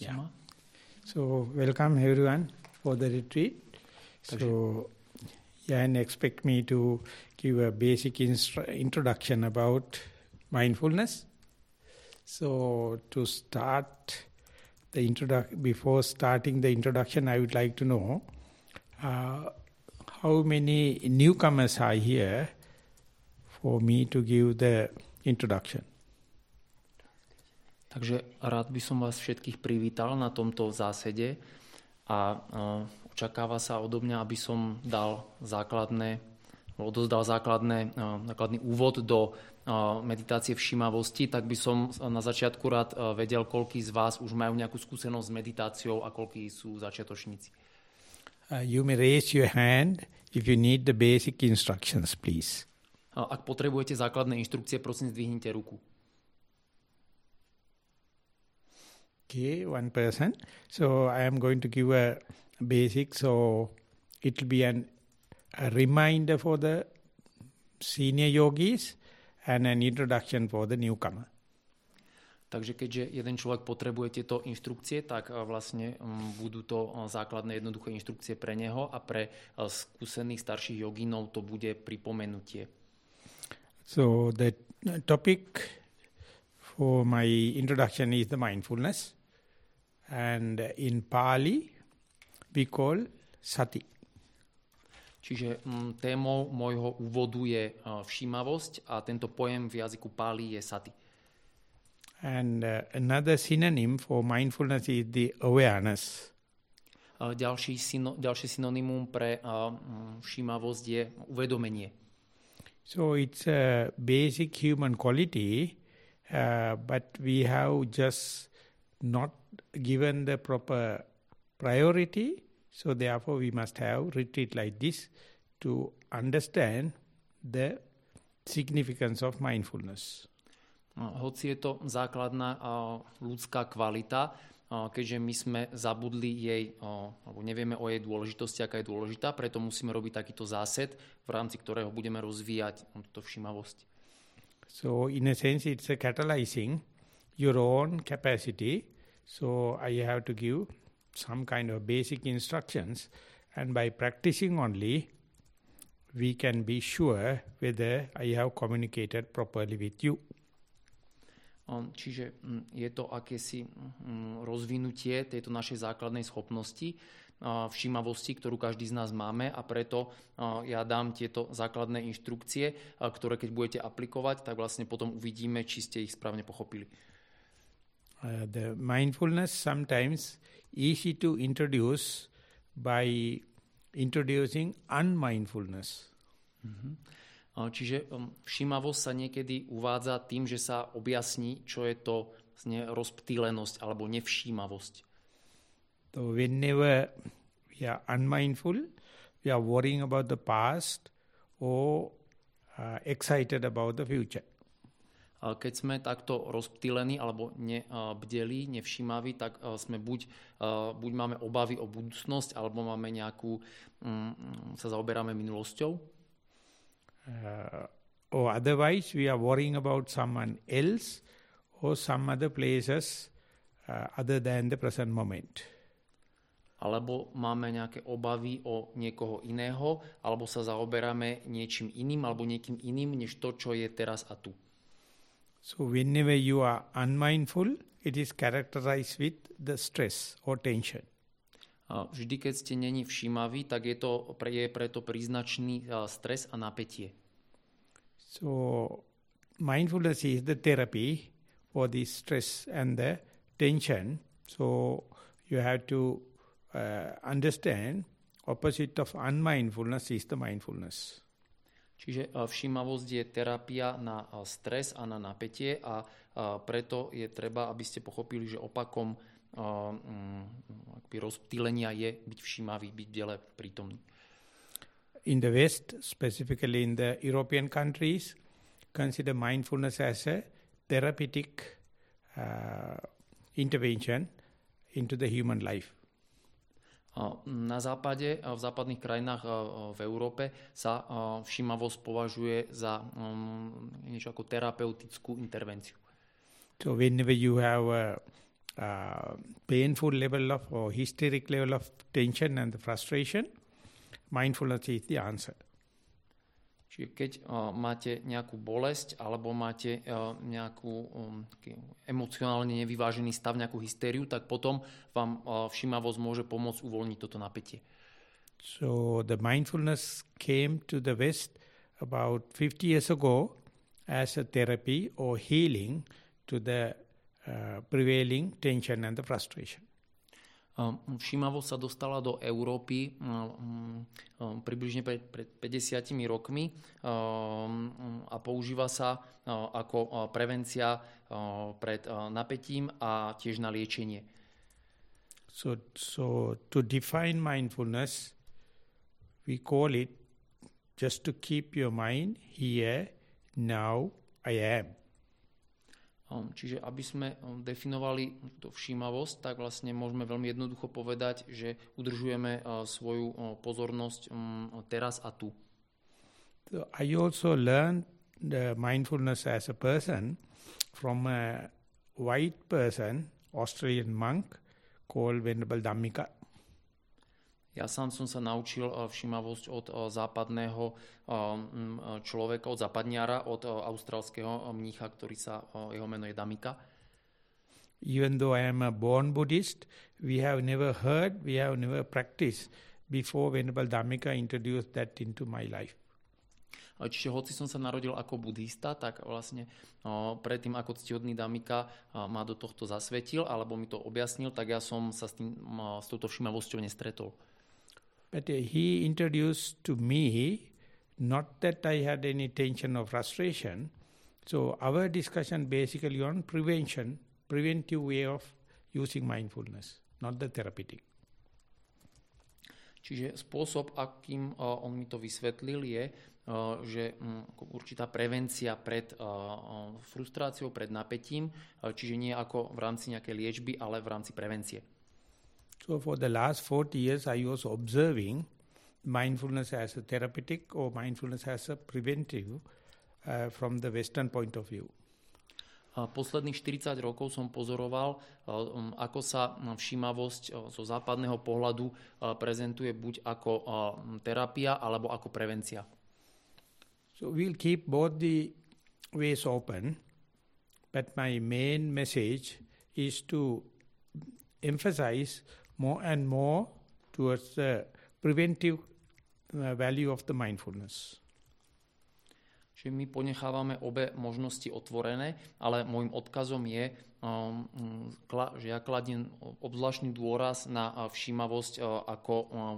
Yeah. ma? So welcome everyone for the retreat. So Jan expect me to give a basic introduction about mindfulness. So to start the introduction, before starting the introduction, I would like to know uh, how many newcomers are here for me to give the introduction. Takže rád by som vás všetkých privítal na tomto zásede a uh, očakáva sa odo mňa, aby som dal základné, odozdal základné, uh, základný úvod do uh, meditácie všímavosti, tak by som na začiatku rád vedel, koľký z vás už majú nejakú skúsenosť s meditáciou a koľký sú začiatočníci. Uh, you may raise your hand if you need the basic instructions, please. Ak potrebujete základné inštrukcie, prosím, zdvihnite ruku. Okay, one person. So I am going to give a basic, so it will be an, a reminder for the senior yogis and an introduction for the newcomer. Takže keďže jeden človek potrebuje tieto inštrukcie, tak eh, vlastne mm, budú to eh, základné jednoduché inštrukcie pre neho a pre eh, skúsených starších jogínov to bude pripomenutie. So the topic for my introduction is the mindfulness. And in Pali, we call sati. Čiže m, témou môjho úvodu je uh, všímavosť a tento pojem v jazyku Pali je sati. And uh, another synonym for mindfulness is the awareness. Uh, ďalší syno, ďalšie synonymum pre uh, všímavosť je uvedomenie. So it's a basic human quality, uh, but we have just not given the proper priority. So therefore we must have retreat like this to understand the significance of mindfulness. Hoci je to základná ľudská kvalita, keďže my sme zabudli jej, alebo nevieme o jej dôležitosti, aká je dôležitá, preto musíme robiť takýto zásed, v rámci ktorého budeme rozvíjať túto všimavosť. So in a sense it's a catalyzing your own capacity So I have to give some kind of basic instructions and by practicing only we can be sure whether I have communicated properly with you. Čiže mm, je to akési mm, rozvinutie tejto našej základnej schopnosti, všímavosti, ktorú každý z nás máme a preto ja dám tieto základné inštrukcie, ktoré keď budete aplikovať, tak vlastne potom uvidíme, či ste ich správne pochopili. Uh, the mindfulness sometimes easy to introduce by introducing unmindfulness. Mm-hmm. Čiže um, všímavosť sa niekedy uvádza tým, že sa objasní, čo je to rozptýlenosť alebo nevšímavosť. So whenever we are unmindful, we are worrying about the past or uh, excited about the future keď sme takto rozptýlení alebo nebdeli, nevšímaví, tak sme buď, buď máme obavy o budúcnosť, alebo máme nejakú, mm, sa zaoberáme minulosťou. Uh, or otherwise we are worrying about someone else or some other places uh, other than the present moment. Alebo máme nejaké obavy o niekoho iného, alebo sa zaoberáme niečím iným, alebo niekým iným, než to, čo je teraz a tu. So whenever you are unmindful, it is characterized with the stress or tension. Vždy, keď ste není všímaví, tak je, to, je preto príznačný stres a napätie. So mindfulness is the therapy for the stress and the tension. So you have to uh, understand opposite of unmindfulness is the mindfulness. Čiže eh, všímavosť je terapia na eh, stres a na napätie a eh, preto je treba, aby ste pochopili, že opakom mm, rozptýlenia je byť všímavý, byť dele prítomný. In the West, specifically in the European countries, consider mindfulness as a therapeutic uh, intervention into the human life. Na západe, v západných krajinách v Európe sa všímavosť považuje za um, niečo ako terapeutickú intervenciu. So whenever you have a uh, painful level of or hysteric level of tension and the frustration, mindfulness is the answer. Čiže keď uh, máte nejakú bolesť alebo máte uh, nejakú um, emocionálne nevyvážený stav, nejakú hystériu, tak potom vám uh, všímavosť môže pomôcť uvoľniť toto napätie. So the mindfulness came to the West about 50 years ago as a therapy or healing to the uh, prevailing tension and the frustration. Všímavosť sa dostala do Európy približne pred, pred 50 rokmi a používa sa ako prevencia pred napätím a tiež na liečenie. So, so to define mindfulness, we call it just to keep your mind here, now, I am. Um, čiže aby sme um, definovali túto všímavosť, tak vlastne môžeme veľmi jednoducho povedať, že udržujeme uh, svoju pozornosť teraz a tu. I also learned the mindfulness as a person from a white person, Australian monk called Venerable Dhammika. Ja sám som sa naučil uh, všímavosť od západného um, človeka, od západniara, od austrálskeho mnícha, ktorý sa, jeho meno je Damika. Even though I am a born Buddhist, we have never heard, we have never practiced before Venerable Dhammika introduced that into my life. Čiže hoci som sa narodil ako buddhista, tak vlastne o, predtým ako ctihodný Damika ma do tohto zasvetil alebo mi to objasnil, tak ja som sa s, tým, s touto všímavosťou nestretol. But uh, he introduced to me, not that I had any tension or frustration. So our discussion basically on prevention, preventive way of using mindfulness, not the therapeutic. Čiže spôsob, akým uh, on mi to vysvetlil, je, uh, že um, určitá prevencia pred uh, frustráciou, pred napätím, uh, čiže nie ako v rámci nejakej liečby, ale v rámci prevencie. So for the last 40 years, I was observing mindfulness as a therapeutic or mindfulness as a preventive uh, from the Western point of view. Posledných 40 rokov som pozoroval, um, ako sa všímavosť uh, zo západného pohľadu uh, prezentuje buď ako uh, terapia alebo ako prevencia. So we'll keep both the ways open, but my main message is to emphasize more and more towards the preventive uh, value of the mindfulness. Čiže my ponechávame obe možnosti otvorené, ale môjim odkazom je, um, že ja kladiem obzvláštny dôraz na uh, všímavosť uh, ako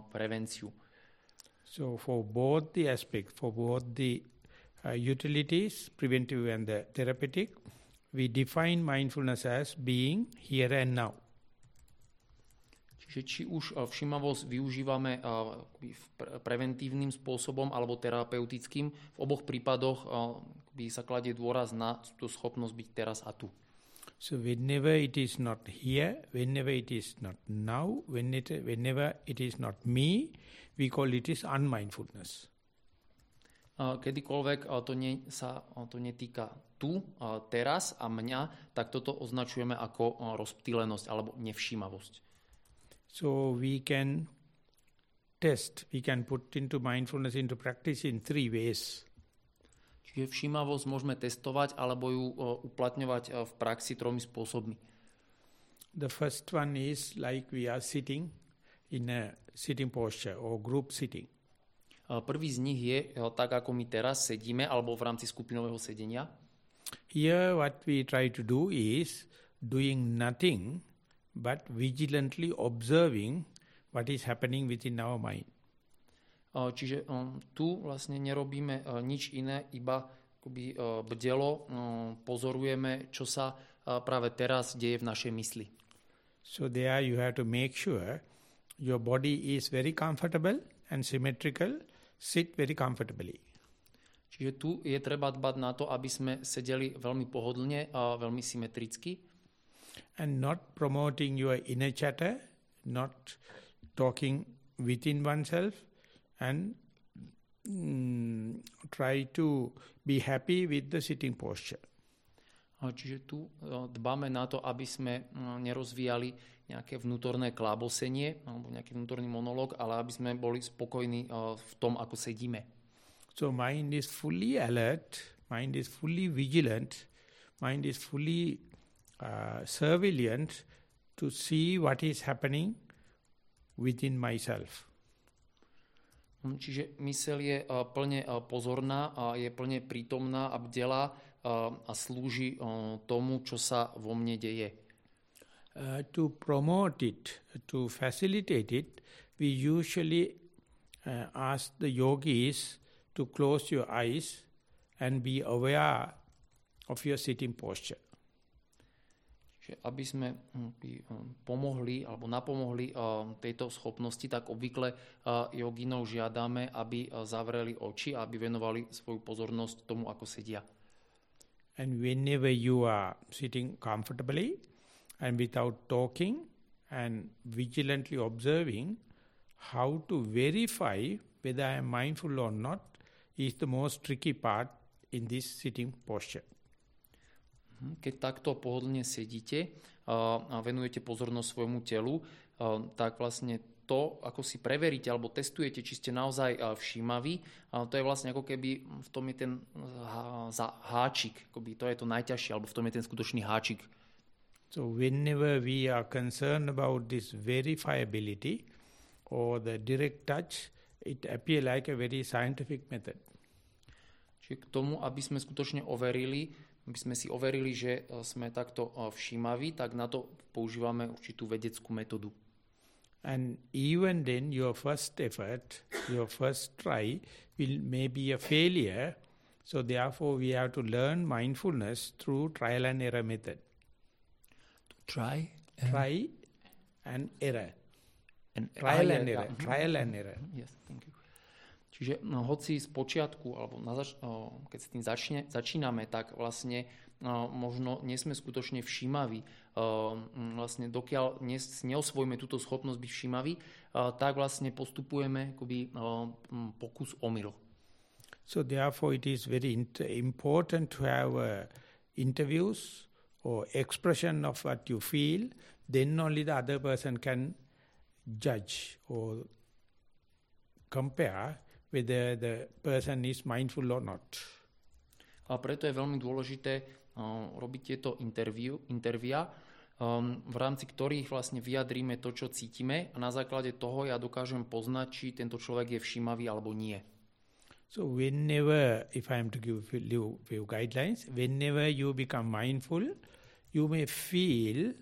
prevenciu. So for both the aspects, for both the uh, utilities, preventive and the therapeutic, we define mindfulness as being here and now že či už eh, všimavosť využívame eh, preventívnym spôsobom alebo terapeutickým, v oboch prípadoch by sa kladie dôraz na tú schopnosť byť teraz a tu. So whenever it is not here, whenever it is not now, when it, whenever it is not me, we call it is unmindfulness. Kedykoľvek to, nie, sa to netýka tu, teraz a mňa, tak toto označujeme ako rozptýlenosť alebo nevšímavosť. So we can test, we can put into mindfulness into practice in three ways. Čiže všímavosť môžeme testovať alebo ju uh, uplatňovať uh, v praxi tromi spôsobmi. The first one is like we are sitting in a sitting posture or group sitting. Uh, prvý z nich je tak, ako my teraz sedíme alebo v rámci skupinového sedenia. Here what we try to do is doing nothing but vigilantly observing what is happening within our mind. Čiže um, tu vlastne nerobíme uh, nič iné, iba akoby, uh, bdelo um, pozorujeme, čo sa uh, práve teraz deje v našej mysli. So there you have to make sure your body is very comfortable and symmetrical, sit very comfortably. Čiže tu je treba dbať na to, aby sme sedeli veľmi pohodlne a veľmi symetricky and not promoting your inner chatter, not talking within oneself, and mm, try to be happy with the sitting posture. Čiže tu dbáme na to, aby sme nerozvíjali nejaké vnútorné klábosenie alebo nejaký vnútorný monológ, ale aby sme boli spokojní v tom, ako sedíme. So mind is fully alert, mind is fully vigilant, mind is fully uh, surveillant to see what is happening within myself. Hm, čiže mysel je plne pozorná a je plne prítomná a bdelá a slúži tomu, čo sa vo mne deje. Uh, to promote it, to facilitate it, we usually uh, ask the yogis to close your eyes and be aware of your sitting posture. Čiže aby sme hm, hm, pomohli alebo napomohli tejto schopnosti, tak obvykle joginov žiadame, aby zavreli oči a aby venovali svoju pozornosť tomu, ako sedia. And whenever you are sitting comfortably and without talking and vigilantly observing, how to verify whether I am mindful or not is the most tricky part in this sitting posture. Mhm, keď takto pohodlne sedíte a venujete pozornosť svojmu telu, tak vlastne to, ako si preveríte alebo testujete, či ste naozaj všímaví, to je vlastne ako keby v tom je ten háčik, akoby to je to najťažšie, alebo v tom je ten skutočný háčik. So whenever we are concerned about this verifiability or the direct touch, it appear like a very scientific method. Čiže k tomu, aby sme skutočne overili, aby sme si overili, že sme takto všímaví, tak na to používame určitú vedeckú metódu. And even then, your first effort, your first try will may be a failure. So therefore, we have to learn mindfulness through trial and error method. To try? Try and error. And trial and error. Mhm. Trial and error. Mhm. Yes, thank you. Čiže no, hoci z počiatku, alebo na zač- keď s tým začne, začíname, tak vlastne možno nie sme skutočne všímaví. Vlastne dokiaľ neosvojíme túto schopnosť byť všímaví, tak vlastne postupujeme akoby pokus omyl. So therefore it is very important to have uh, interviews or expression of what you feel, then only the other person can judge or compare whether the person is mindful or not. A preto je veľmi dôležité uh, robiť tieto interviu, intervia, um, v rámci ktorých vlastne vyjadríme to, čo cítime a na základe toho ja dokážem poznať, či tento človek je všímavý alebo nie. So whenever, if I am to give you few guidelines, whenever you become mindful, you may feel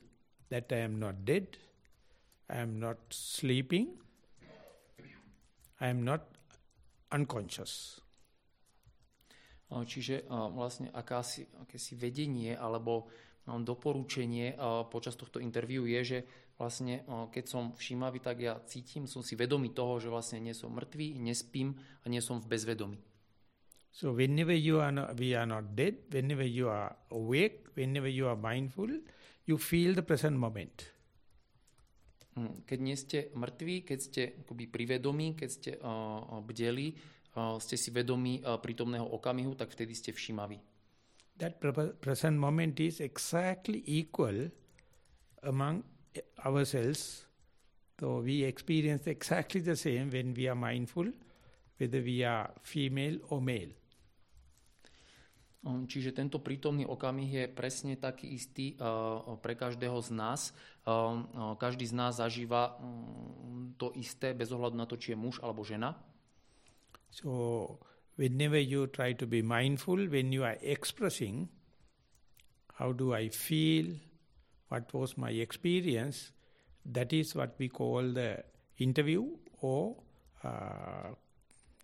that I am not dead, I am not sleeping, I am not unconscious. Čiže vlastne akási, akési vedenie alebo doporučenie počas tohto interviu je, že vlastne keď som všímavý, tak ja cítim, som si vedomý toho, že vlastne nie som mŕtvý, nespím a nie som v bezvedomí. So whenever you are not, we are not dead, whenever you are awake, whenever you are mindful, you feel the present moment. Hm, keď nie ste mŕtvi, keď ste akoby privedomí, keď ste uh, bdeli, uh, ste si vedomí uh, prítomného okamihu, tak vtedy ste všímaví. That present moment is exactly equal among ourselves. So we experience exactly the same when we are mindful, whether we are female or male. Hm, čiže tento prítomný okamih je presne taký istý uh, pre každého z nás. Uh, uh, každý z nás zažíva um, to isté bez ohľadu na to, či je muž alebo žena. So whenever you try to be mindful, when you are expressing how do I feel, what was my experience, that is what we call the interview or uh,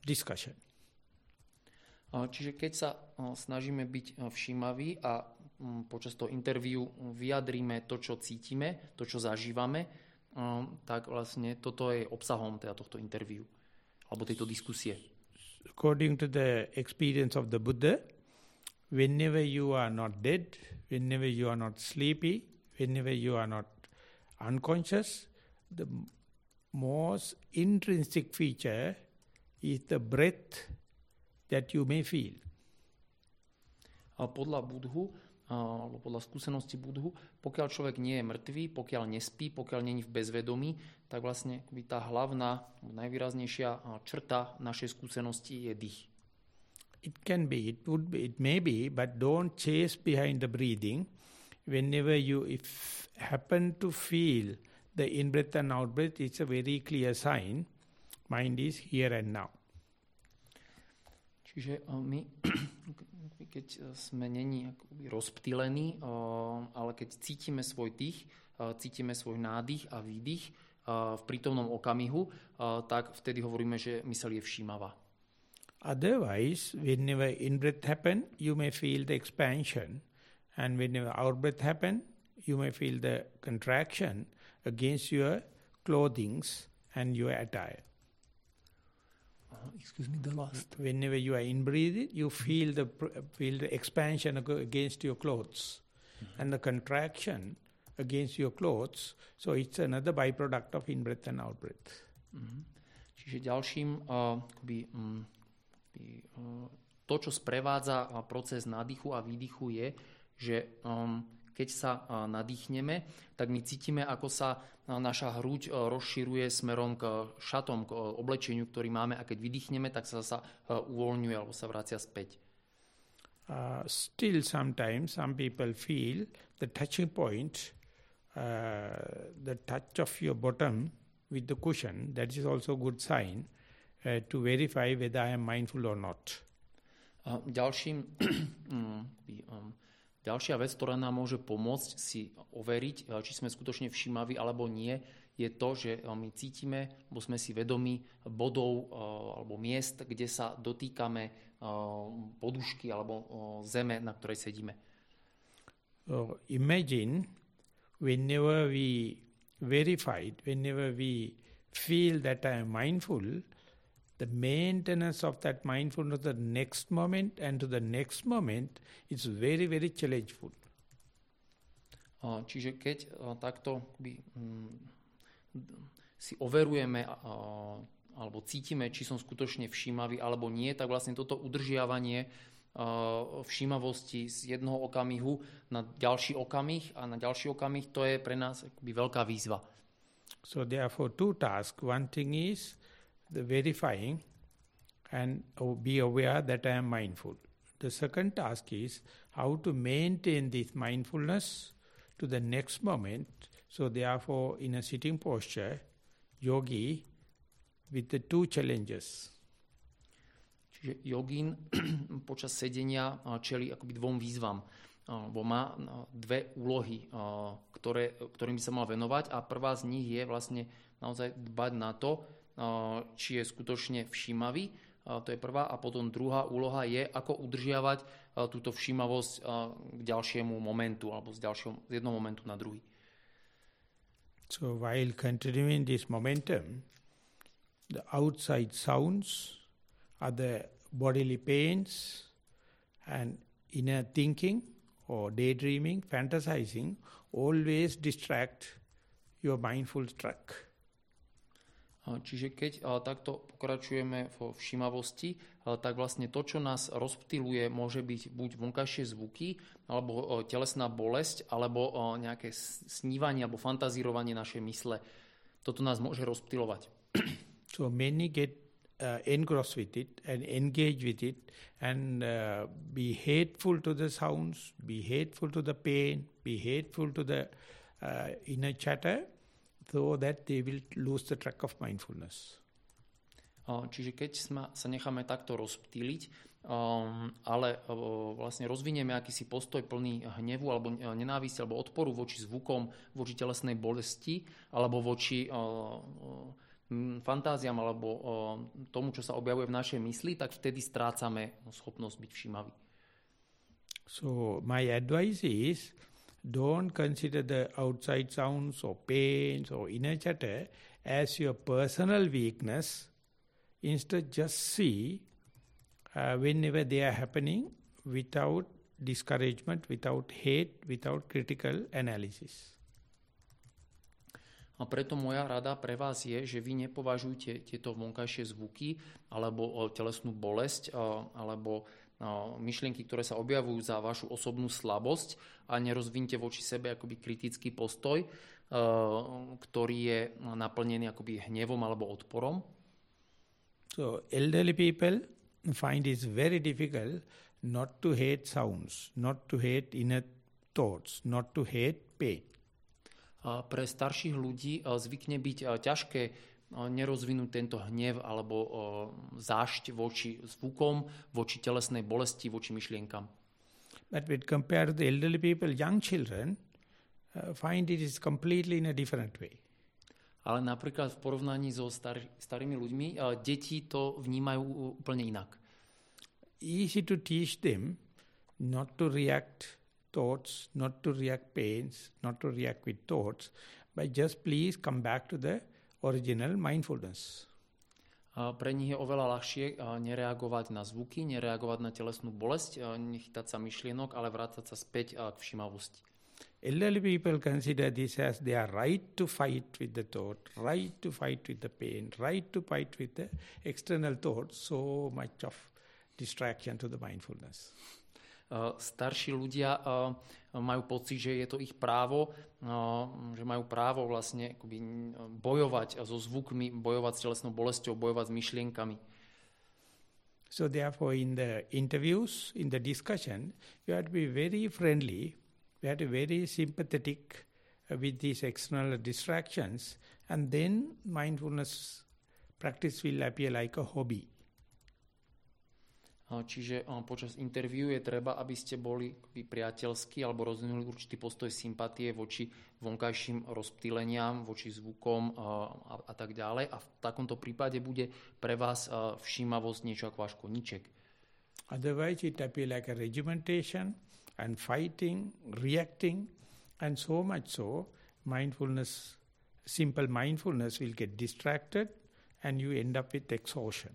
discussion. Čiže keď sa snažíme byť všímaví a počas toho interviu vyjadríme to, čo cítime, to, čo zažívame, tak vlastne toto je obsahom teda tohto interviu alebo tejto diskusie. According to the experience of the Buddha, whenever you are not dead, whenever you are not sleepy, whenever you are not unconscious, the most intrinsic feature is the breath that you may feel. A podľa Budhu alebo podľa skúsenosti budhu, pokiaľ človek nie je mŕtvý, pokiaľ nespí, pokiaľ není v bezvedomí, tak vlastne tá hlavná, najvýraznejšia črta našej skúsenosti je dých. It can be, it would be, it may be, but don't chase behind the breathing. Whenever you if happen to feel the in-breath and out-breath, it's a very clear sign. Mind is here and now. Čiže my, keď sme není rozptýlení, ale keď cítime svoj dých, cítime svoj nádych a výdych v prítomnom okamihu, tak vtedy hovoríme, že mysel je všímavá. Otherwise, whenever in-breath happen, you may feel the expansion. And whenever out-breath happen, you may feel the contraction against your clothings and your attire. Uh, excuse me, the last. Whenever you are in-breathing, you feel the, feel the expansion against your clothes. Mm-hmm. And the contraction against your clothes. So it's another byproduct of in-breath and out-breath. Mm-hmm. Čiže ďalším uh, akoby, um, E, to, čo sprevádza proces nádychu a výdychu je, že um, keď sa nadýchneme, tak my cítime, ako sa naša hruď rozširuje smerom k šatom, k oblečeniu, ktorý máme a keď vydýchneme, tak sa zasa uvoľňuje alebo sa vracia späť. Uh, still sometimes some people feel the touching point, uh, the touch of your bottom with the cushion, that is also good sign. Uh, to verify whether I am mindful or not. A ďalším, mm, um, ďalšia vec, ktorá nám môže pomôcť si overiť, uh, či sme skutočne všímaví alebo nie, je to, že uh, my cítime, bo sme si vedomi bodov alebo miest, kde sa dotýkame podušky alebo zeme, na ktorej sedíme. So imagine whenever we verify, whenever we feel that I am mindful, the maintenance of that mindfulness the next moment and to the next moment is very, very challengeful. Čiže keď takto by, mm, si overujeme alebo cítime, či som skutočne všímavý alebo nie, tak vlastne toto udržiavanie všímavosti z jednoho okamihu na ďalší okamih a na ďalší okamih, to je pre nás veľká výzva. So therefore two tasks. One thing is the verifying and be aware that I am mindful. The second task is how to maintain this mindfulness to the next moment. So therefore, in a sitting posture, yogi with the two challenges. Čiže jogín počas sedenia čeli akoby dvom výzvam. Bo má dve úlohy, ktoré, ktorým by sa mal venovať a prvá z nich je vlastne naozaj dbať na to, či je skutočne všímavý, to je prvá. A potom druhá úloha je, ako udržiavať túto všímavosť k ďalšiemu momentu, alebo z, ďalšieho, z jednoho momentu na druhý. So while continuing this momentum, the outside sounds, other bodily pains, and inner thinking or daydreaming, fantasizing, always distract your mindful track. Čiže keď takto pokračujeme vo všímavosti, tak vlastne to, čo nás rozptýluje, môže byť buď vonkajšie zvuky, alebo telesná bolesť, alebo nejaké snívanie alebo fantazírovanie našej mysle. Toto nás môže rozptýlovať. So many get uh, engrossed with it and engage with it and uh, be hateful to the sounds, be hateful to the pain, be hateful to the uh, inner chatter so that they will lose the track of mindfulness. Čiže keď sa necháme takto rozptýliť, um, ale uh, vlastne rozvinieme akýsi postoj plný hnevu alebo nenávisti alebo odporu voči zvukom, voči telesnej bolesti alebo voči uh, fantáziám alebo tomu, čo sa objavuje v našej mysli, tak vtedy strácame schopnosť byť všímavý. So my advice is don't consider the outside sounds or pains or inner chatter as your personal weakness. Instead, just see uh, whenever they are happening without discouragement, without hate, without critical analysis. A preto moja rada pre vás je, že vy nepovažujte tieto vonkajšie zvuky alebo telesnú bolesť alebo myšlienky, ktoré sa objavujú za vašu osobnú slabosť a nerozvinte voči sebe akoby kritický postoj, ktorý je naplnený akoby hnevom alebo odporom. So elderly people find it very difficult not to hate sounds, not to hate inner thoughts, not to hate pain. Pre starších ľudí zvykne byť ťažké nerozvinúť tento hnev alebo zášť voči zvukom, voči telesnej bolesti, voči myšlienkam. But with compared to the elderly people, young children uh, find it is completely in a different way. Ale napríklad v porovnaní so star, starými ľuďmi, uh, deti to vnímajú úplne inak. Easy to teach them not to react thoughts, not to react pains, not to react with thoughts, but just please come back to the original mindfulness. A pre nich je oveľa ľahšie nereagovať na zvuky, nereagovať na telesnú bolesť, nechytať sa myšlienok, ale vrácať sa späť k všimavosti. Elderly people consider this as their right to fight with the thought, right to fight with the pain, right to fight with the external thought, so much of distraction to the mindfulness. Starší ľudia majú pocit, že je to ich právo, že majú právo vlastne akoby bojovať so zvukmi, bojovať s telesnou bolesťou, bojovať s myšlienkami. So therefore in the interviews, in the discussion, you have to be very friendly, you have to be very sympathetic with these external distractions and then mindfulness practice will appear like a hobby. Čiže počas interviu je treba, aby ste boli priateľskí alebo rozvinuli určitý postoj sympatie voči vonkajším rozptýleniam, voči zvukom a, a tak ďalej. A v takomto prípade bude pre vás všímavosť niečo ako váš koníček. Otherwise it appear like a regimentation and fighting, reacting and so much so mindfulness, simple mindfulness will get distracted and you end up with exhaustion.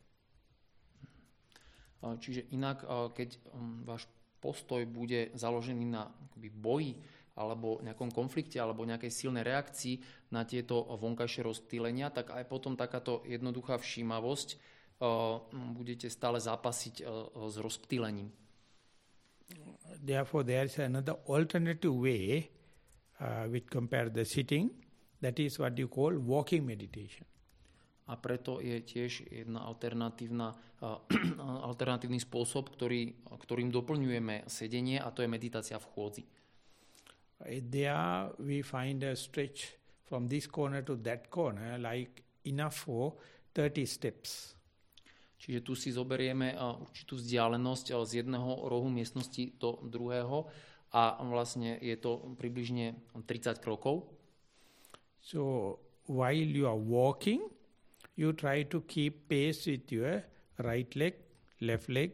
Čiže inak, keď um, váš postoj bude založený na boji alebo nejakom konflikte alebo nejakej silnej reakcii na tieto vonkajšie rozptýlenia, tak aj potom takáto jednoduchá všímavosť budete stále zápasiť s rozptýlením. Therefore, there is another alternative way uh, with compare the sitting. That is what you call walking meditation a preto je tiež jedna alternatívna, alternatívny spôsob, ktorý, ktorým doplňujeme sedenie a to je meditácia v chôdzi. There we find a stretch from this corner to that corner like enough for 30 steps. Čiže tu si zoberieme určitú vzdialenosť z jedného rohu miestnosti do druhého a vlastne je to približne 30 krokov. So while you are walking, you try to keep pace with your right leg, left leg,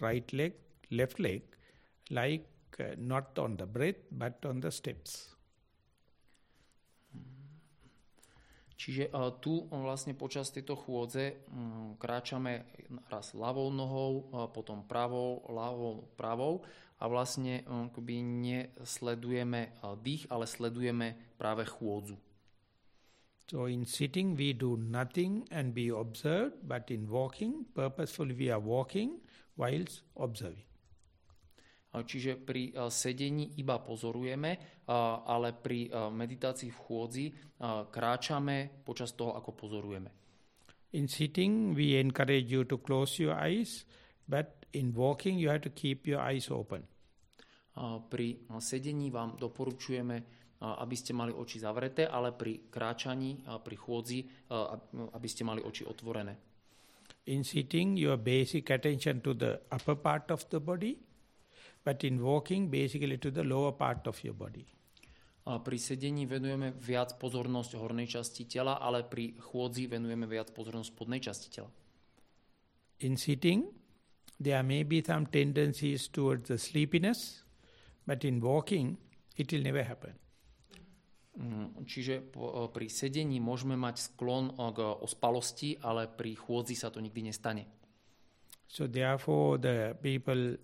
right leg, left leg, like uh, not on the breath but on the steps. Čiže uh, tu vlastne počas tejto chôdze um, kráčame raz ľavou nohou, uh, potom pravou, ľavou, pravou a vlastne um, nesledujeme uh, dých, ale sledujeme práve chôdzu. So in sitting we do nothing and be observed, but in walking, purposefully we are walking whilst observing. Čiže pri sedení iba pozorujeme, ale pri meditácii v chôdzi kráčame počas toho, ako pozorujeme. In sitting we encourage you to close your eyes, but in walking you have to keep your eyes open. Pri sedení vám doporučujeme aby ste mali oči zavreté, ale pri kráčaní, pri chôdzi, aby ste mali oči otvorené. In sitting, your basic attention to the upper part of the body, but in walking, basically to the lower part of your body. A pri sedení venujeme viac pozornosť hornej časti tela, ale pri chôdzi venujeme viac pozornosť spodnej časti tela. In sitting, there may be some tendencies towards the sleepiness, but in walking, it will never happen. Mm, čiže pri sedení môžeme mať sklon k ospalosti, ale pri chôdzi sa to nikdy nestane. So therefore the people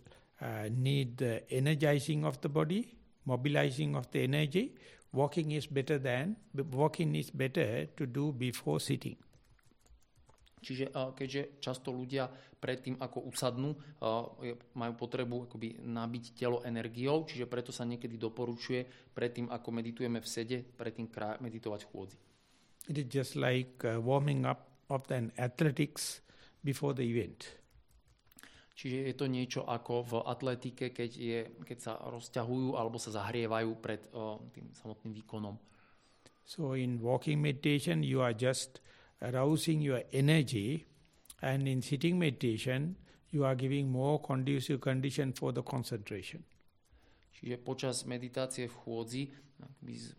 need the energizing of the body, mobilizing of the energy. Walking is better than walking is better to do before sitting. Čiže keďže často ľudia predtým, ako usadnú, majú potrebu akoby nabiť telo energiou, čiže preto sa niekedy doporučuje predtým, ako meditujeme v sede, predtým meditovať v chôdzi. It is just like uh, warming up of the athletics before the event. Čiže je to niečo ako v atletike, keď, je, keď sa rozťahujú alebo sa zahrievajú pred uh, tým samotným výkonom. So in walking meditation you are just arousing your energy and in sitting meditation you are giving more conducive condition for the concentration. Čiže počas meditácie v chôdzi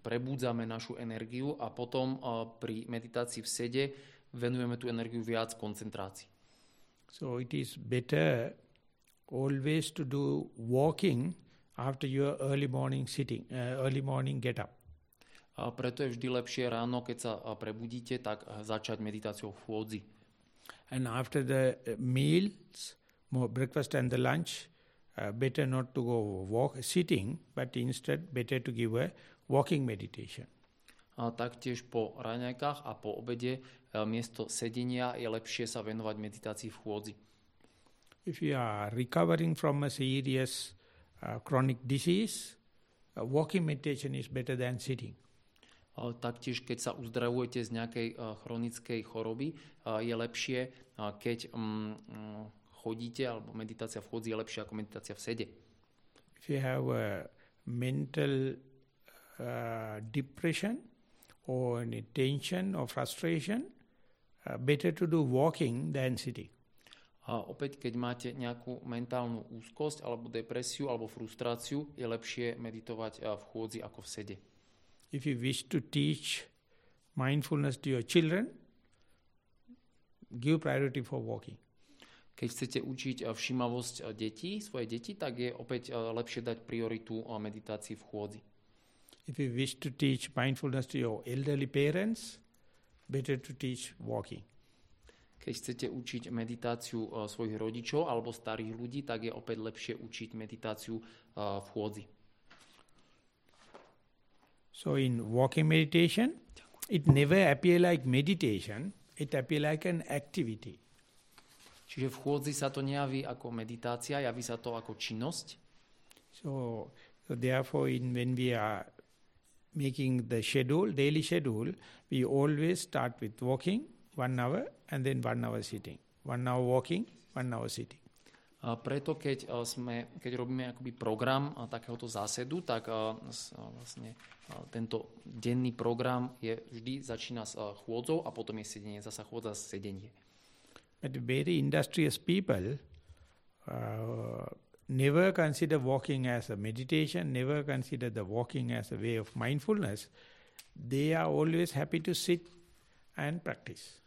prebúdzame našu energiu a potom pri meditácii v sede venujeme tú energiu viac koncentrácii. So it is better always to do walking after your early morning sitting, uh, early morning get up. A preto je vždy lepšie ráno, keď sa prebudíte, tak začať meditáciou v chôdzi. And after the uh, meals, more breakfast and the lunch, uh, better not to go walk sitting, but instead better to give a walking meditation. A taktiež po raňajkách a po obede uh, miesto sedenia je lepšie sa venovať meditácii v chôdzi. If you are recovering from a serious uh, chronic disease, uh, walking meditation is better than sitting. Taktiež, keď sa uzdravujete z nejakej chronickej choroby, je lepšie, keď mm, mm, chodíte, alebo meditácia v chodzi je lepšia ako meditácia v sede. If you have a mental uh, depression or any tension or frustration, uh, better to do walking than sitting. A opäť, keď máte nejakú mentálnu úzkosť alebo depresiu alebo frustráciu, je lepšie meditovať v chôdzi ako v sede if you wish to teach mindfulness to your children, give priority for walking. Keď chcete učiť eh, všimavosť eh, detí, svoje deti, tak je opäť eh, lepšie dať prioritu meditácii v chôdzi. If you wish to teach mindfulness to your elderly parents, better to teach walking. Keď chcete učiť meditáciu svojich rodičov alebo starých ľudí, tak je opäť lepšie učiť meditáciu v chôdzi. So in walking meditation, it never appear like meditation, it appear like an activity. Čiže v chôdzi sa to nejaví ako meditácia, javí sa to ako činnosť. So, so therefore in, when we are making the schedule, daily schedule, we always start with walking, one hour, and then one hour sitting. One hour walking, one hour sitting. Preto, keď, sme, keď robíme akoby program takéhoto zásedu, tak vlastne tento denný program je vždy začína s chôdzou a potom je sedenie, zasa chôdza sedenie. But very industrious people uh, never consider walking as a meditation, never consider the walking as a way of mindfulness. They are always happy to sit and practice.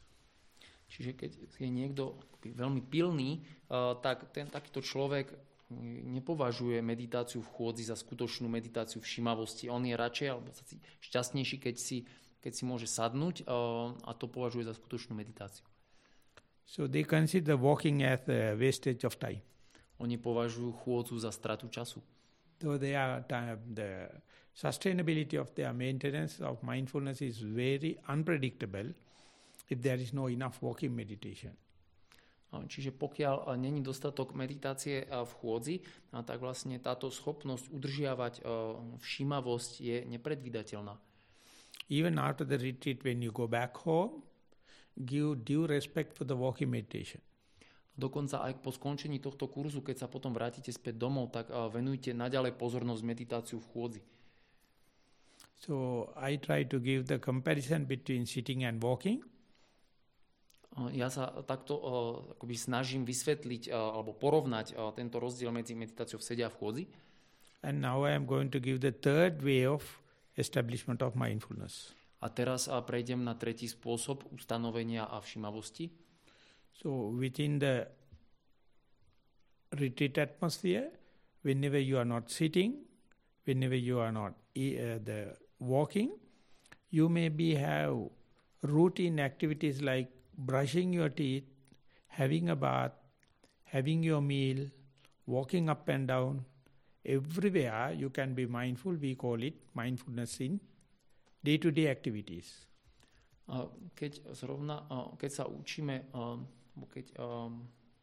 Čiže keď je niekto veľmi pilný, uh, tak ten takýto človek nepovažuje meditáciu v chôdzi za skutočnú meditáciu všimavosti. On je radšej alebo šťastnejší, keď si, keď si môže sadnúť uh, a to považuje za skutočnú meditáciu. So they consider walking as a wastage of time. Oni považujú chôdzu za stratu času. So they are, the sustainability of their maintenance of mindfulness is very unpredictable if there is no enough walking meditation. Čiže pokiaľ není dostatok meditácie v chôdzi, tak vlastne táto schopnosť udržiavať všímavosť je nepredvídateľná. Even after the retreat when you go back home, give due respect for the walking meditation. Dokonca aj po skončení tohto kurzu, keď sa potom vrátite späť domov, tak venujte naďalej pozornosť meditáciu v chôdzi. So I try to give the comparison between sitting and walking. Ja sa takto uh, akoby snažím vysvetliť uh, alebo porovnať uh, tento rozdiel medzi meditáciou v sede a v chôdzi. And now I am going to give the third way of establishment of mindfulness. A teraz prejdem na tretí spôsob ustanovenia a všimavosti. So within the retreat atmosphere, whenever you are not sitting, whenever you are not uh, the walking, you may be have routine activities like brushing your teeth, having a bath, having your meal, walking up and down, everywhere you can be mindful. We call it mindfulness in day-to-day -day activities. Keď, zrovna, keď sa učíme, keď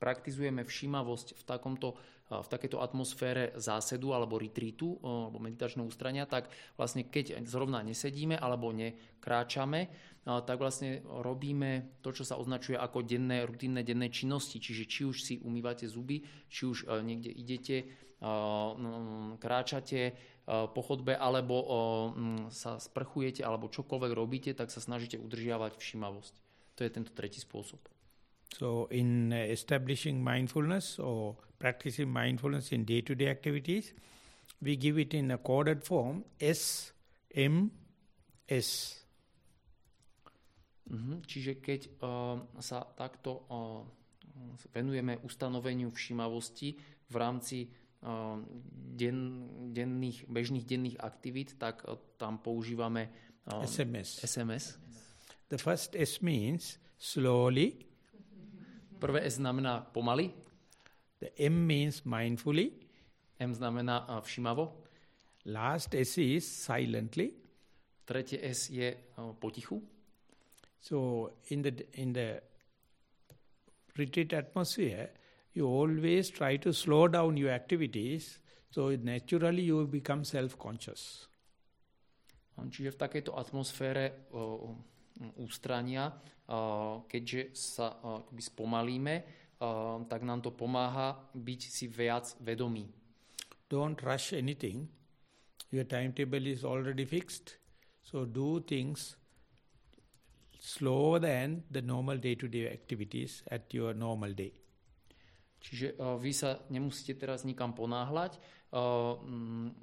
praktizujeme všímavosť v, takomto, v takejto atmosfére zásedu alebo retreatu alebo meditačného ústrania, tak vlastne keď zrovna nesedíme alebo nekráčame, tak vlastne robíme to, čo sa označuje ako denné, rutinné denné činnosti. Čiže či už si umývate zuby, či už niekde idete, kráčate, po chodbe alebo sa sprchujete alebo čokoľvek robíte, tak sa snažíte udržiavať všímavosť. To je tento tretí spôsob. So in establishing mindfulness or practicing mindfulness in day-to-day -day activities, we give it in a coded form S, M, S. Mm-hmm. Čiže keď uh, sa takto uh, venujeme ustanoveniu všímavosti v rámci Ehm, den, denných, bežných denných aktivít, tak eh, tam používame SMS. Ehm, SMS. The first S means slowly. Prvé S znamená pomaly. The M means mindfully. M znamená všimavo. Last S is silently. Tretie S je potichu. So in the in the retreat atmosphere, you always try to slow down your activities, so naturally you become self-conscious. Čiže v takejto atmosfére uh, ústrania, uh, keďže sa uh, spomalíme, tak nám to pomáha byť si viac vedomí. Don't rush anything. Your timetable is already fixed. So do things slower than the normal day-to-day -day activities at your normal day. Čiže uh, vy sa nemusíte teraz nikam ponáhľať, uh, m,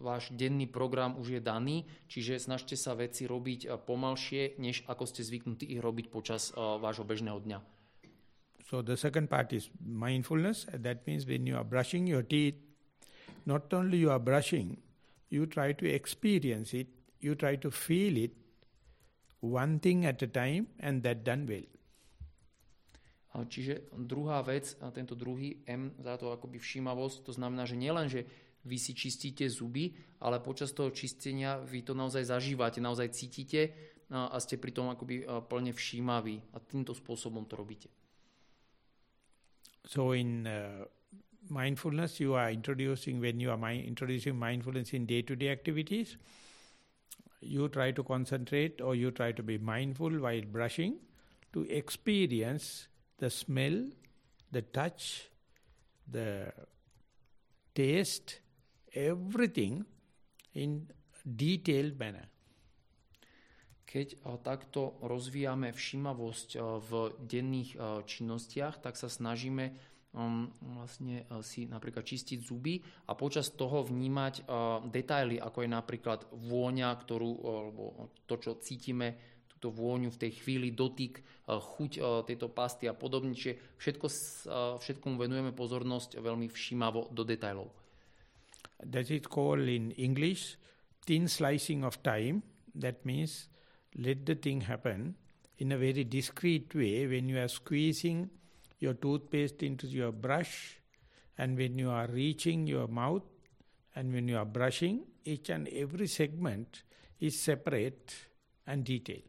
váš denný program už je daný, čiže snažte sa veci robiť uh, pomalšie, než ako ste zvyknutí ich robiť počas uh, vášho bežného dňa. So the second part is mindfulness. That means when you are brushing your teeth, not only you are brushing, you try to experience it, you try to feel it, one thing at a time, and that done well. Čiže druhá vec, tento druhý M za to akoby všímavosť, to znamená, že nielen, že vy si čistíte zuby, ale počas toho čistenia vy to naozaj zažívate, naozaj cítite a ste pri tom akoby plne všímaví a týmto spôsobom to robíte. So in uh, mindfulness you are introducing, when you are mind, introducing mindfulness in day-to-day -day activities, you try to concentrate or you try to be mindful while brushing to experience the smell, the touch, the taste, everything in detailed manner. Keď takto rozvíjame všímavosť v denných činnostiach, tak sa snažíme um, vlastne si napríklad čistiť zuby a počas toho vnímať detaily, ako je napríklad vôňa, ktorú, alebo to, čo cítime túto vôňu v tej chvíli, dotyk, eh, chuť eh, tejto pasty a podobne. Čiže všetko, eh, všetkomu venujeme pozornosť veľmi všímavo do detailov. That is called in English thin slicing of time. That means let the thing happen in a very discreet way when you are squeezing your toothpaste into your brush and when you are reaching your mouth and when you are brushing, each and every segment is separate and detailed.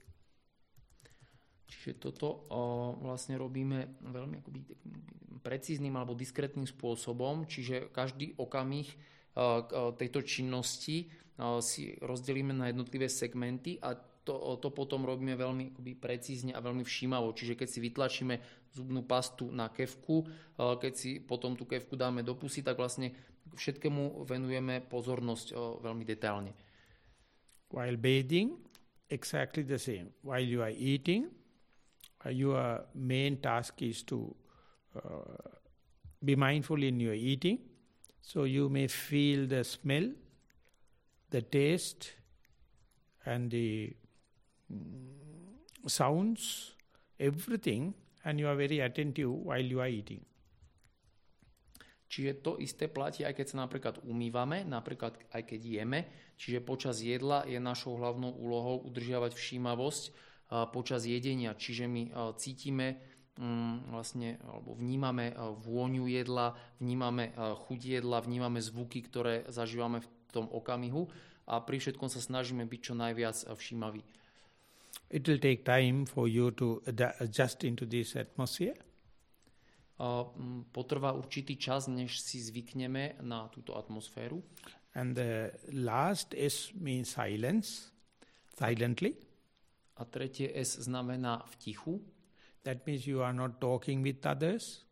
Čiže toto o, vlastne robíme veľmi akoby precízným alebo diskrétnym spôsobom, čiže každý okamih eh, o, eh, tejto činnosti o, si rozdelíme na jednotlivé segmenty a to, to potom robíme veľmi akoby precízne a veľmi všímavo. Čiže keď si vytlačíme zubnú pastu na kevku, keď si potom tú kevku dáme do pusy, tak vlastne všetkému venujeme pozornosť veľmi detailne. While bathing, exactly the same. While you are eating, uh, your main task is to uh, be mindful in your eating. So you may feel the smell, the taste, and the sounds, everything, and you are very attentive while you are eating. Čiže to isté platí, aj keď sa napríklad umývame, napríklad aj keď jeme. Čiže počas jedla je našou hlavnou úlohou udržiavať všímavosť počas jedenia, čiže my cítime mm, vlastne, alebo vnímame vôňu jedla, vnímame chuť jedla, vnímame zvuky, ktoré zažívame v tom okamihu a pri všetkom sa snažíme byť čo najviac všímaví. It will take time for you to adjust into this atmosphere. Potrvá určitý čas, než si zvykneme na túto atmosféru. And the last S means silence, silently. A tretie S znamená v tichu. That means you are not talking with others.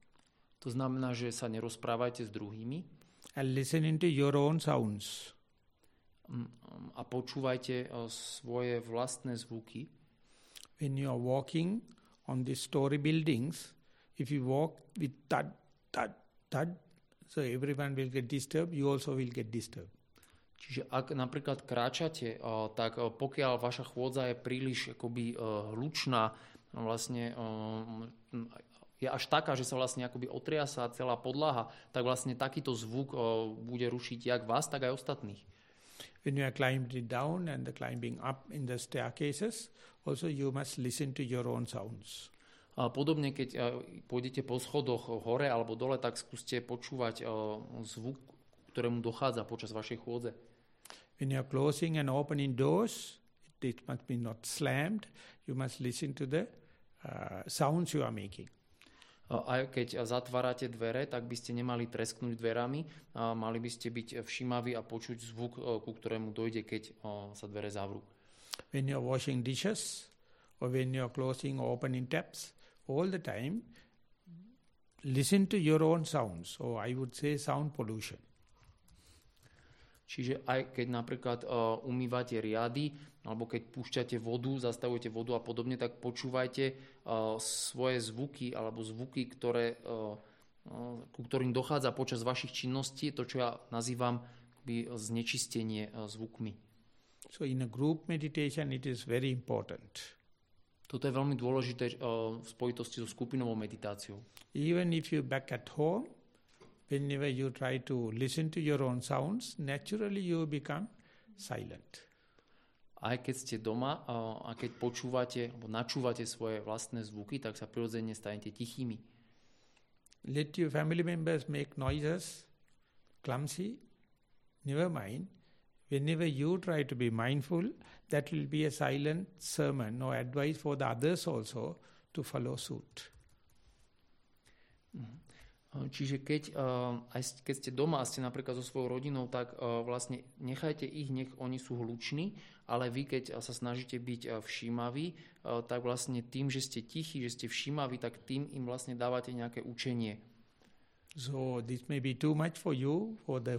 To znamená, že sa nerozprávajte s druhými. And listening to your own sounds. A počúvajte svoje vlastné zvuky. When you are walking on the story buildings, if you walk with thud, thud, thud, so everyone will get disturbed, you also will get disturbed. Čiže ak napríklad kráčate, tak pokiaľ vaša chôdza je príliš akoby hlučná, vlastne je až taká, že sa vlastne akoby otriasa celá podlaha, tak vlastne takýto zvuk bude rušiť jak vás, tak aj ostatných. When you are climbing down and the climbing up in the staircases, also you must listen to your own sounds. A podobne, keď pôjdete po schodoch hore alebo dole, tak skúste počúvať zvuk, ktorému dochádza počas vašej chôdze. When you are closing and opening doors, it must be not slammed. You must listen to the uh, sounds you are making. Aj keď zatvárate dvere, tak by ste nemali tresknúť dverami, mali by ste byť všímaví a počuť zvuk, ku ktorému dojde, keď sa dvere zavrú. When you are washing dishes, or when you are closing or opening taps, all the time, listen to your own sounds, or I would say sound pollution. Čiže aj keď napríklad uh, umývate riady, alebo keď púšťate vodu, zastavujete vodu a podobne, tak počúvajte uh, svoje zvuky alebo zvuky, ktoré, uh, ku ktorým dochádza počas vašich činností, to, čo ja nazývam by, znečistenie zvukmi. So in a group meditation it is very important. Toto je veľmi dôležité v spojitosti so skupinovou meditáciou. Even if you back at home, whenever you try to listen to your own sounds, naturally you become silent. Aj keď ste doma a keď počúvate alebo načúvate svoje vlastné zvuky, tak sa prirodzene stanete tichými. Let your family members make noises, clumsy, never mind. Whenever you try to be mindful, that will be a silent sermon or advice for the others also to follow suit. Mm. Čiže keď, aj keď ste doma a ste napríklad so svojou rodinou, tak vlastne nechajte ich, nech oni sú hluční, ale vy keď sa snažíte byť všímaví, tak vlastne tým, že ste tichí, že ste všímaví, tak tým im vlastne dávate nejaké učenie. So this may be too much for you for the,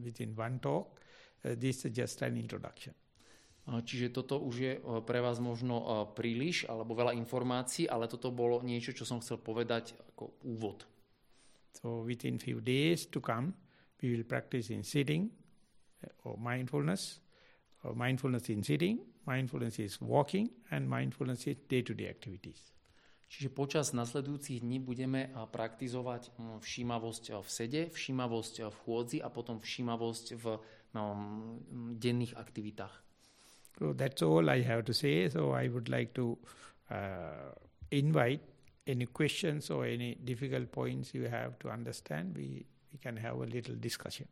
within one talk. This is just an introduction. Čiže toto už je pre vás možno príliš alebo veľa informácií, ale toto bolo niečo, čo som chcel povedať ako úvod. So within few days to come, we will practice in sitting uh, or mindfulness, or mindfulness in sitting, mindfulness is walking, and mindfulness is day-to-day -day activities. Čiže počas nasledujúcich dní budeme praktizovať všímavosť v sede, všímavosť v chôdzi a potom všímavosť v no, denných aktivitách. So that's all I have to say. So I would like to uh, invite any questions or any difficult points you have to understand. We, we can have a little discussion.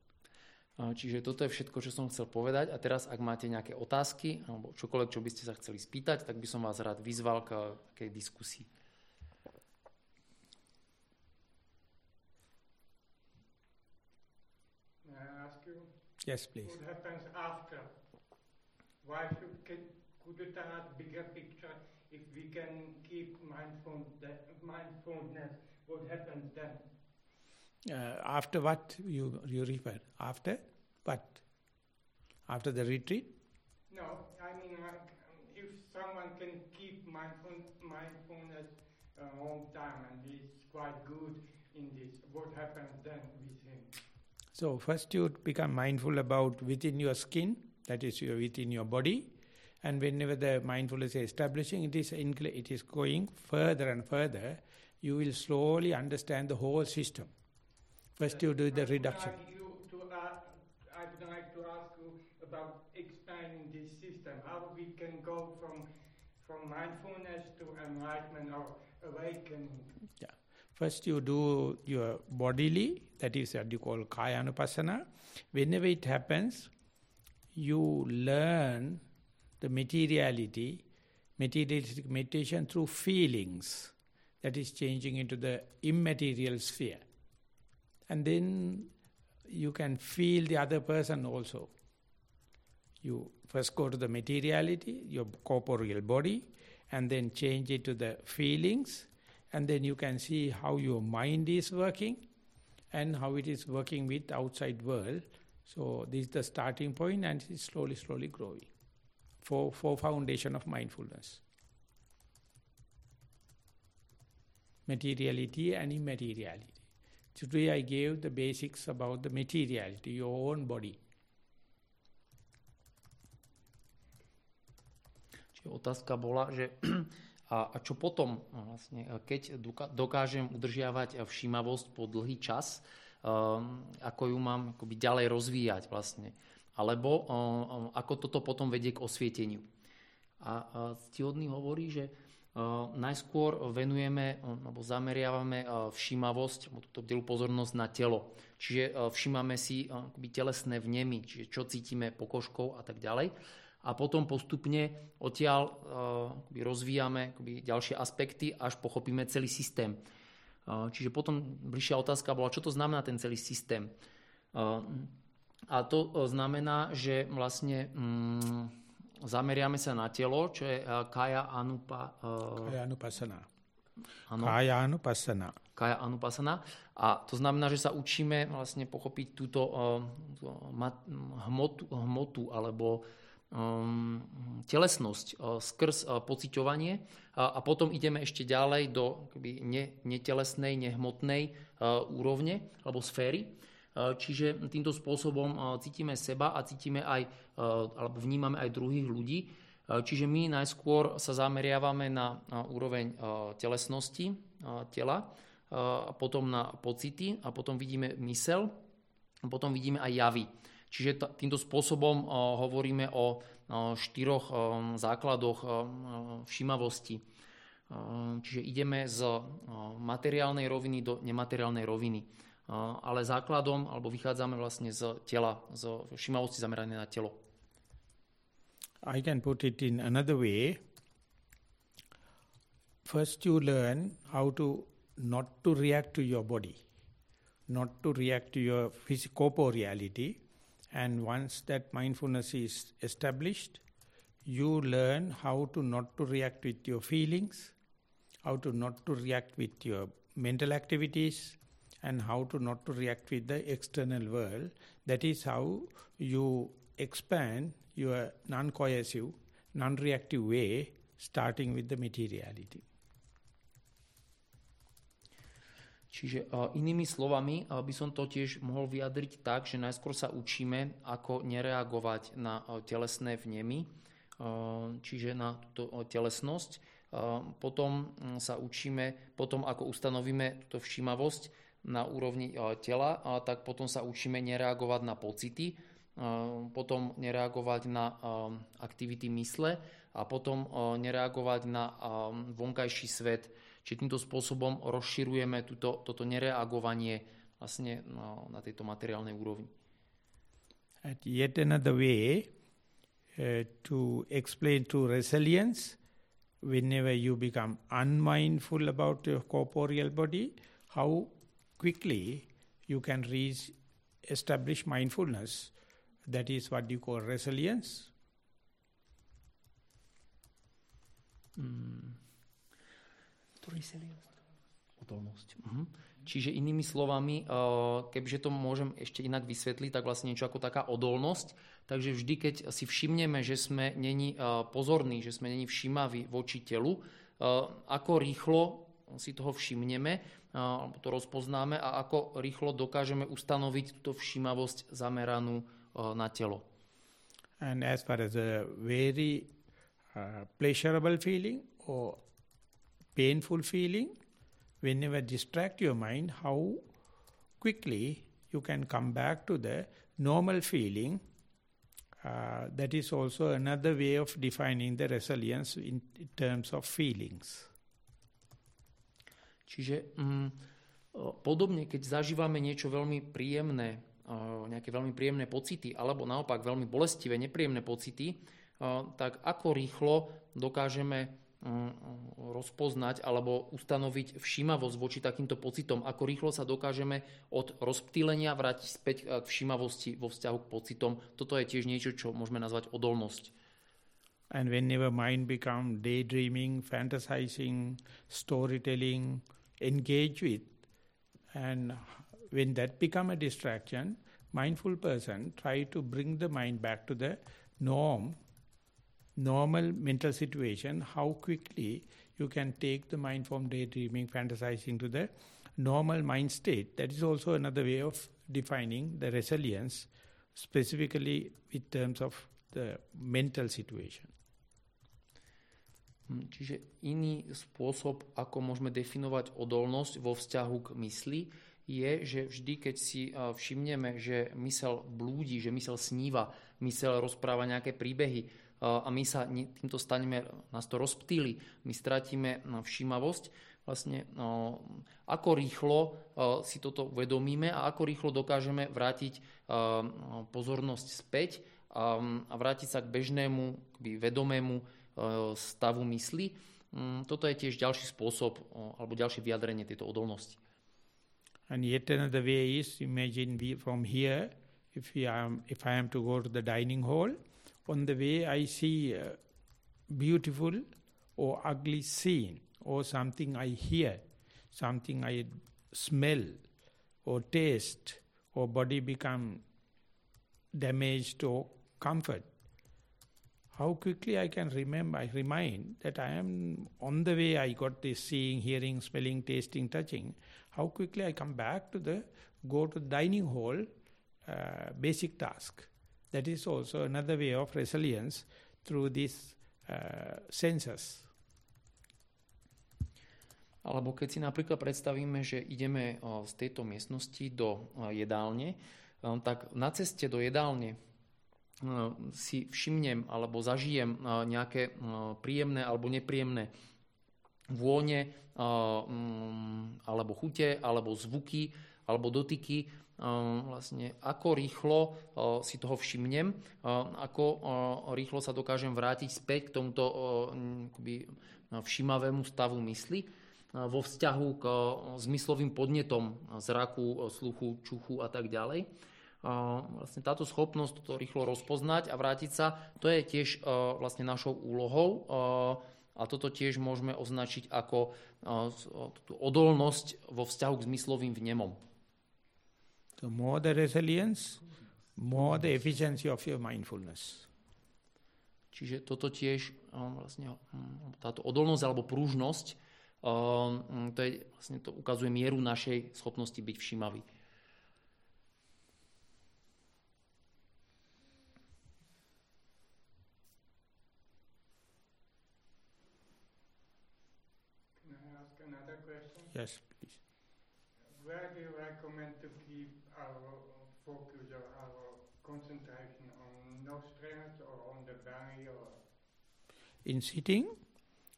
Čiže toto je všetko, čo som chcel povedať. A teraz, ak máte nejaké otázky alebo čokoľvek, čo by ste sa chceli spýtať, tak by som vás rád vyzval k takej diskusii. Yes, please. What happens after why should, it have bigger picture if we can keep mindfulness, mindfulness what happens then? Uh, after what you, you refer? After what? After the retreat? No, I mean like, if someone can keep mindful, mindfulness a long time and he's quite good in this, what happens then with him? So first you become mindful about within your skin, that is within your body. And whenever the mindfulness is establishing, it is, it is going further and further, you will slowly understand the whole system. First you do the reduction. I would like to ask you about expanding this system, how we can go from, from mindfulness to enlightenment or awakening. Yeah. First you do your bodily, that is what you call kaya anupassana. Whenever it happens, you learn the materiality, materialistic meditation through feelings, that is changing into the immaterial sphere. And then you can feel the other person also. You first go to the materiality, your corporeal body, and then change it to the feelings, and then you can see how your mind is working and how it is working with outside world. So this is the starting point and it's slowly, slowly growing. For, for foundation of mindfulness. Materiality and immateriality. Today I gave the basics about the materiality, your own body. Otázka bola, že a, a čo potom, vlastne, keď dokážem udržiavať všímavosť po dlhý čas, um, ako ju mám akoby ďalej rozvíjať vlastne. Alebo um, ako toto potom vedie k osvieteniu. A, a Stihodný hovorí, že najskôr venujeme alebo zameriavame všímavosť, túto bdelú pozornosť na telo. Čiže všímame si akoby telesné vnemy, čiže čo cítime pokožkou a tak ďalej a potom postupne odtiaľ uh, rozvíjame akoby, ďalšie aspekty, až pochopíme celý systém. Čiže potom bližšia otázka bola, čo to znamená ten celý systém. A to znamená, že vlastne um, zameriame sa na telo, čo je uh, kaya anupa... Uh, kaya anupasana. Ano. Kaya anupasana. Kaya anupasana. A to znamená, že sa učíme vlastne pochopiť túto uh, hmotu, hmotu alebo um, telesnosť uh, skrz uh, pociťovanie a, a potom ideme ešte ďalej do akoby, ne, netelesnej, nehmotnej uh, úrovne alebo sféry. Uh, čiže týmto spôsobom uh, cítime seba a cítime aj, uh, alebo vnímame aj druhých ľudí. Čiže my najskôr sa zameriavame na úroveň telesnosti tela, a potom na pocity a potom vidíme mysel a potom vidíme aj javy. Čiže týmto spôsobom hovoríme o štyroch základoch všímavosti. Čiže ideme z materiálnej roviny do nemateriálnej roviny. Ale základom, alebo vychádzame vlastne z tela, z všímavosti na telo. I can put it in another way. First you learn how to not to react to your body, not to react to your physical reality, And once that mindfulness is established, you learn how to not to react with your feelings, how to not to react with your mental activities, and how to not to react with the external world. That is how you expand your non-coercive, non-reactive way, starting with the materiality. Čiže inými slovami by som to tiež mohol vyjadriť tak, že najskôr sa učíme, ako nereagovať na telesné vnemy, čiže na túto telesnosť. Potom sa učíme, potom ako ustanovíme túto všímavosť na úrovni tela, tak potom sa učíme nereagovať na pocity, potom nereagovať na aktivity mysle a potom nereagovať na vonkajší svet, Čiže týmto spôsobom rozširujeme túto, toto nereagovanie vlastne na, na tejto materiálnej úrovni. At yet another way uh, to explain to resilience, whenever you become unmindful about your corporeal body, how quickly you can reach, establish mindfulness. That is what you call resilience. Mm. Odolnosť. Mhm. Čiže inými slovami, eh, kebyže to môžem ešte inak vysvetliť, tak vlastne niečo ako taká odolnosť. Takže vždy, keď si všimneme, že sme není eh, pozorní, že sme není všímaví voči telu, eh, ako rýchlo si toho všimneme, to rozpoznáme a ako rýchlo dokážeme ustanoviť túto všímavosť zameranú na telo. And as far as a very uh, pleasurable feeling or painful feeling, whenever distract your mind, how quickly you can come back to the normal feeling. Uh, that is also another way of defining the resilience in, in terms of feelings. Čiže mm, podobne, keď zažívame niečo veľmi príjemné, nejaké veľmi príjemné pocity, alebo naopak veľmi bolestivé, nepríjemné pocity, tak ako rýchlo dokážeme rozpoznať alebo ustanoviť všímavosť voči takýmto pocitom, ako rýchlo sa dokážeme od rozptýlenia vrátiť späť k všímavosti vo vzťahu k pocitom. Toto je tiež niečo, čo môžeme nazvať odolnosť. And whenever mind become daydreaming, fantasizing, storytelling, engage with, and when that become a distraction, mindful person try to bring the mind back to the norm, normal mental situation, how quickly you can take the mind from daydreaming, fantasizing to the normal mind state. That is also another way of defining the resilience, specifically in terms of the mental situation. Hm, čiže iný spôsob, ako môžeme definovať odolnosť vo vzťahu k mysli, je, že vždy, keď si všimneme, že mysel blúdi, že mysel sníva, mysel rozpráva nejaké príbehy a my sa týmto staneme, nás to rozptýli, my stratíme všímavosť, vlastne ako rýchlo si toto uvedomíme a ako rýchlo dokážeme vrátiť pozornosť späť a vrátiť sa k bežnému, k vedomému stavu mysli. Mm, toto je tiež ďalší spôsob alebo ďalšie vyjadrenie tejto odolnosti. And yet another way is imagine we from here if we am if I am to go to the dining hall on the way I see a beautiful or ugly scene or something I hear something I smell or taste or body become damaged or comfort how quickly I can remember, I remind that I am on the way I got this seeing, hearing, smelling, tasting, touching, how quickly I come back to the, go to the dining hall, uh, basic task. That is also another way of resilience through these uh, senses. Alebo keď si napríklad predstavíme, že ideme z tejto miestnosti do jedálne, tak na ceste do jedálne si všimnem alebo zažijem nejaké príjemné alebo nepríjemné vône mm, alebo chute alebo zvuky alebo dotyky, vlastne ako rýchlo si toho všimnem, ako rýchlo sa dokážem vrátiť späť k tomuto všímavému stavu mysli vo vzťahu k zmyslovým podnetom zraku, sluchu, čuchu a tak ďalej vlastne táto schopnosť toto rýchlo rozpoznať a vrátiť sa, to je tiež vlastne našou úlohou a toto tiež môžeme označiť ako tú odolnosť vo vzťahu k zmyslovým vnemom. So more the resilience, more the efficiency of your mindfulness. Čiže toto tiež vlastne táto odolnosť alebo prúžnosť, hm, to, je, vlastne to ukazuje mieru našej schopnosti byť všímavý. Yes, please. Where do you recommend to keep our focus or our concentration on no strength or on the belly or? In sitting,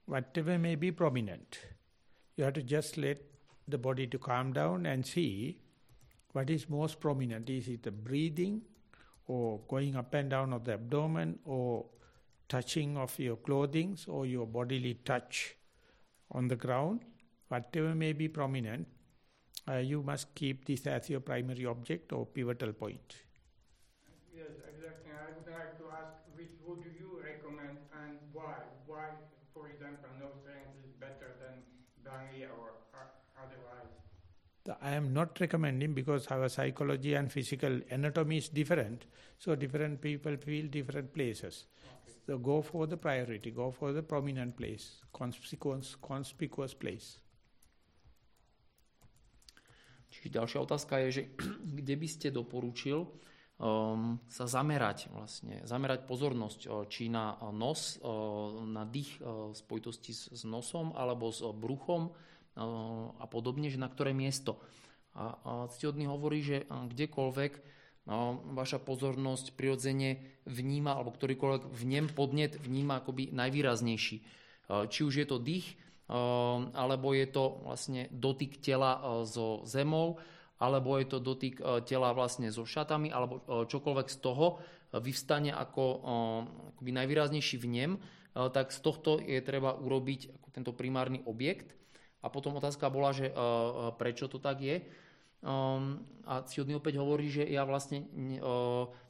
whatever may be prominent, you have to just let the body to calm down and see what is most prominent. Is it the breathing or going up and down of the abdomen or touching of your clothing or your bodily touch on the ground whatever may be prominent, uh, you must keep this as your primary object or pivotal point. Yes, exactly. I would like to ask which would you recommend and why? Why, for example, no strength is better than Bangi or otherwise? I am not recommending because our psychology and physical anatomy is different. So different people feel different places. Okay. So go for the priority, go for the prominent place, conspicuous, conspicuous place. Čiže ďalšia otázka je, že kde by ste doporučil um, sa zamerať vlastne, zamerať pozornosť uh, či na nos, uh, na dých uh, v spojitosti s, nosom alebo s bruchom uh, a podobne, že na ktoré miesto. A, a ctihodný hovorí, že kdekoľvek uh, vaša pozornosť prirodzene vníma, alebo ktorýkoľvek vnem podnet vníma akoby najvýraznejší. Uh, či už je to dých, alebo je to vlastne dotyk tela e, so zemou, alebo je to dotyk tela vlastne so šatami, alebo čokoľvek z toho vyvstane ako akoby najvýraznejší vnem, tak z tohto je treba urobiť tento primárny objekt. A potom otázka bola, že prečo to tak je. Um, a Ciodny opäť hovorí, že ja vlastne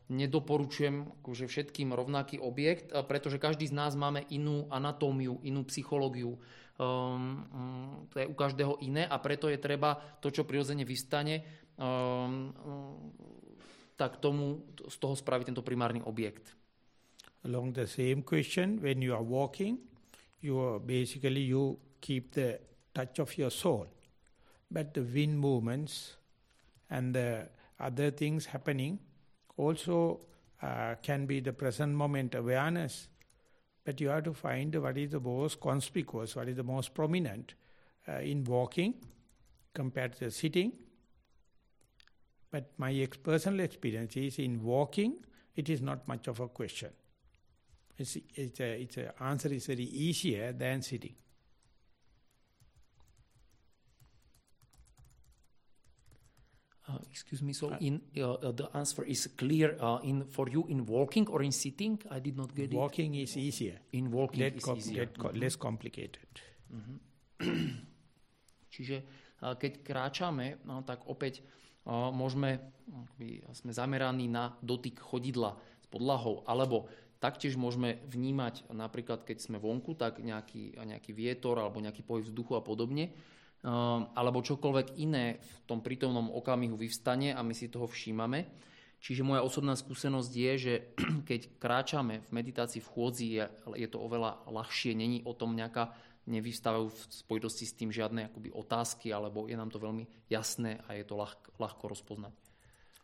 nedoporučujem akože všetkým rovnaký objekt, pretože každý z nás máme inú anatómiu, inú psychológiu. Um, to je u každého iné a preto je treba to, čo prirodzene vystane, um, tak tomu z toho spraviť tento primárny objekt. Along the same question, when you are walking, you are basically you keep the touch of your soul. But the wind movements and the other things happening also uh, can be the present moment awareness. But you have to find what is the most conspicuous, what is the most prominent uh, in walking compared to sitting. But my ex personal experience is in walking, it is not much of a question. It's, it's a, it's a answer is very easier than sitting. Uh, excuse me. So, uh, in uh, uh, the answer is clear uh, in for you in walking or in sitting. I did not get walking it. Walking is easier. In walking let is easier. Let mm -hmm. Less complicated. Mm -hmm. Čiže uh, keď kráčame, no, tak opäť môžeme, uh, sme zameraní na dotyk chodidla s podlahou, alebo taktiež môžeme vnímať napríklad, keď sme vonku, tak nejaký, nejaký vietor alebo nejaký pohyb vzduchu a podobne alebo čokoľvek iné v tom prítomnom okamihu vyvstane a my si toho všímame. Čiže moja osobná skúsenosť je, že keď kráčame v meditácii v chôdzi, je, je to oveľa ľahšie, není o tom nejaká, nevystávajú v spojitosti s tým žiadne akoby otázky, alebo je nám to veľmi jasné a je to ľahko, ľahko rozpoznať.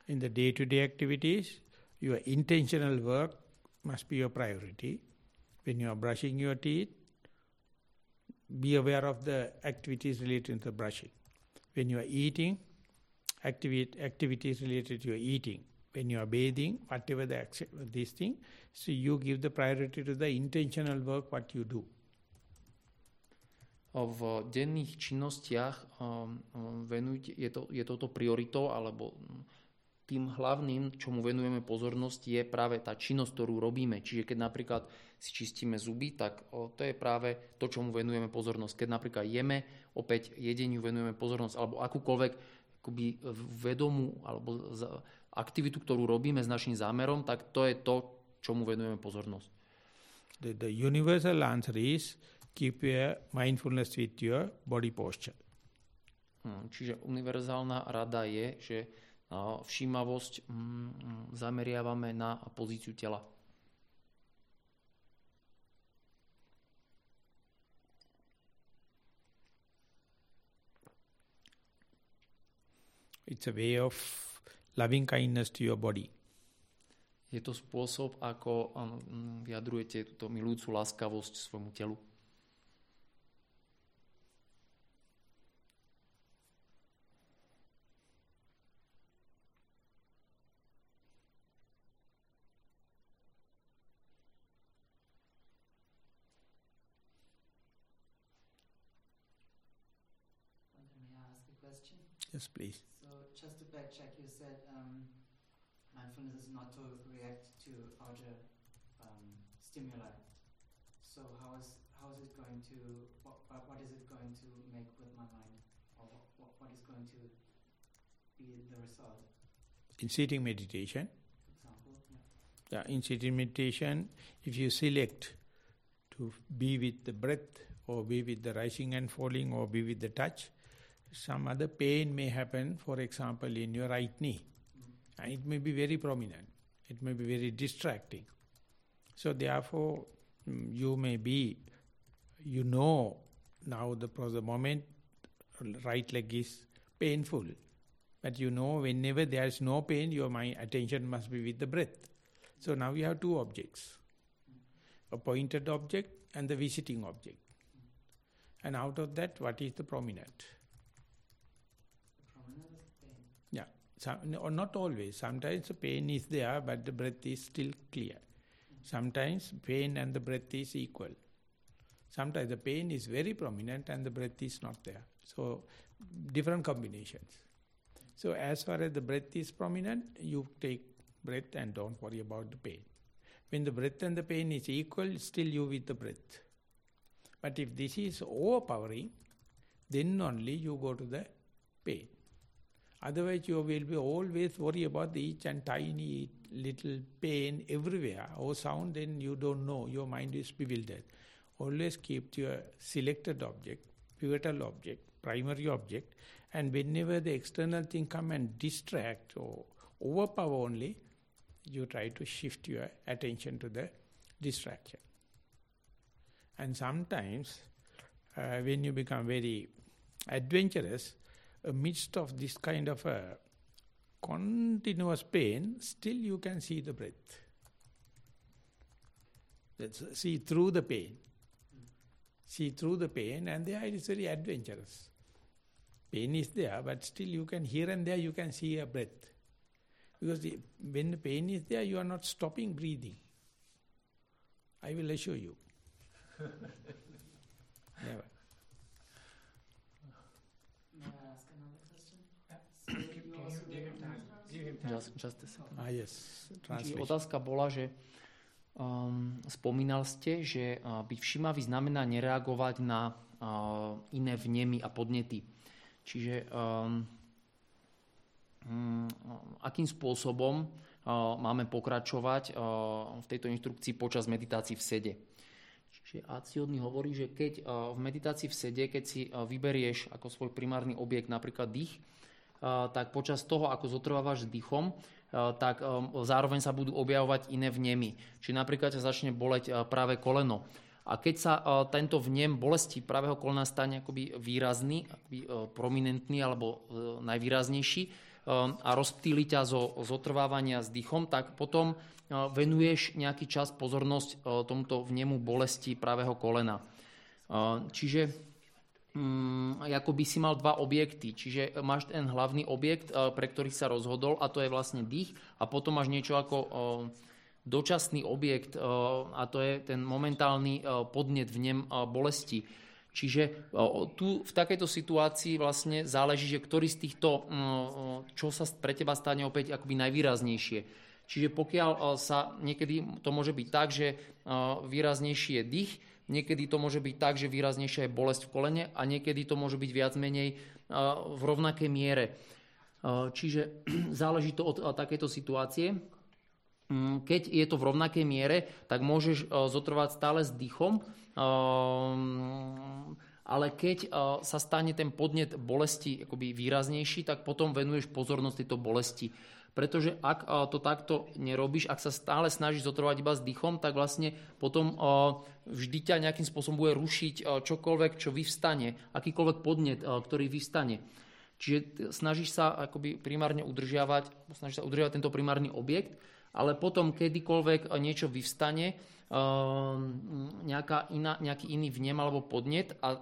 In the day-to-day -day activities, your intentional work must be your priority. When you are brushing your teeth, be aware of the activities related to the brushing. When you are eating, activity, activities related to your eating. When you are bathing, whatever the this thing, so you give the priority to the intentional work what you do. V denných činnostiach um, je, to, je toto prioritou alebo tým hlavným, čomu venujeme pozornosť, je práve tá činnosť, ktorú robíme. Čiže keď napríklad si čistíme zuby, tak to je práve to, čomu venujeme pozornosť. Keď napríklad jeme, opäť jedeniu venujeme pozornosť, alebo akúkoľvek akoby vedomú alebo aktivitu, ktorú robíme s našim zámerom, tak to je to, čomu venujeme pozornosť. The, the universal answer is keep your mindfulness with your body posture. Hm, čiže univerzálna rada je, že všímavosť mm, mm, zameriavame na pozíciu tela. It's a way of loving kindness to your body. Je to spôsob, ako um, vyjadrujete túto milujúcu láskavosť svojmu telu. Yes, please. So just to backcheck, you said um, mindfulness is not to react to outer um, stimuli. So how is how is it going to what, what is it going to make with my mind, or what, what is going to be the result? In sitting meditation. example, yeah. Yeah, in sitting meditation, if you select to be with the breath, or be with the rising and falling, or be with the touch, some other pain may happen, for example, in your right knee. And it may be very prominent. It may be very distracting. So therefore, mm, you may be, you know now the, the moment right leg is painful. But you know whenever there is no pain, your mind attention must be with the breath. So now you have two objects. A pointed object and the visiting object. And out of that, what is the prominent? Some, no, not always. Sometimes the pain is there, but the breath is still clear. Sometimes pain and the breath is equal. Sometimes the pain is very prominent and the breath is not there. So, different combinations. So as far as the breath is prominent, you take breath and don't worry about the pain. When the breath and the pain is equal, still you with the breath. But if this is overpowering, then only you go to the pain. Otherwise you will be always worry about each and tiny little pain everywhere or sound, then you don't know, your mind is bewildered. Always keep your selected object, pivotal object, primary object, and whenever the external thing come and distract or overpower only, you try to shift your attention to the distraction. And sometimes, uh, when you become very adventurous, amidst of this kind of a continuous pain, still you can see the breath. That's, see through the pain. See through the pain and there it is very adventurous. Pain is there, but still you can, here and there you can see a breath. Because the, when the pain is there, you are not stopping breathing. I will assure you. Never. Ask another question? Just, just a second. Ah, yes. Otázka bola, že um, spomínal ste, že uh, byť všimavý znamená nereagovať na uh, iné vnemy a podnety. Čiže um, um, akým spôsobom uh, máme pokračovať uh, v tejto inštrukcii počas meditácií v sede. Čiže Aciodny hovorí, že keď uh, v meditácii v sede, keď si uh, vyberieš ako svoj primárny objekt napríklad dých, uh, tak počas toho, ako zotrvávaš dýchom, tak zároveň sa budú objavovať iné vnemy. Čiže napríklad ťa začne boleť práve koleno. A keď sa tento vnem bolesti pravého kolena stane akoby výrazný, akoby, prominentný alebo najvýraznejší a rozptýli ťa zo zotrvávania s dýchom, tak potom uh, venuješ nejaký čas pozornosť uh, tomuto vnemu bolesti pravého kolena. Uh, Čiže mm, ako by si mal dva objekty. Čiže máš ten hlavný objekt, pre ktorý sa rozhodol a to je vlastne dých a potom máš niečo ako dočasný objekt a to je ten momentálny podnet v nem bolesti. Čiže tu v takejto situácii vlastne záleží, že ktorý z týchto, uh, čo sa pre teba stane opäť akoby najvýraznejšie. Čiže pokiaľ sa niekedy to môže byť tak, že výraznejší je dých, niekedy to môže byť tak, že výraznejšia je bolesť v kolene a niekedy to môže byť viac menej v rovnakej miere. Čiže záleží to od takejto situácie. Mm, Keď je to v rovnakej miere, tak môžeš zotrvať stále s dýchom, ale keď uh, sa stane ten podnet bolesti akoby výraznejší, tak potom venuješ pozornosť tejto bolesti. Pretože ak uh, to takto nerobíš, ak sa stále snažíš zotrvať iba s dýchom, tak vlastne potom uh, vždy ťa nejakým spôsobom bude rušiť čokoľvek, čo vyvstane, akýkoľvek podnet, ktorý vyvstane. Čiže snažíš sa akoby primárne udržiavať, snažíš sa udržiavať tento primárny objekt, ale potom kedykoľvek niečo vyvstane, uh, nejaká iná, nejaký iný vnem alebo podnet a uh,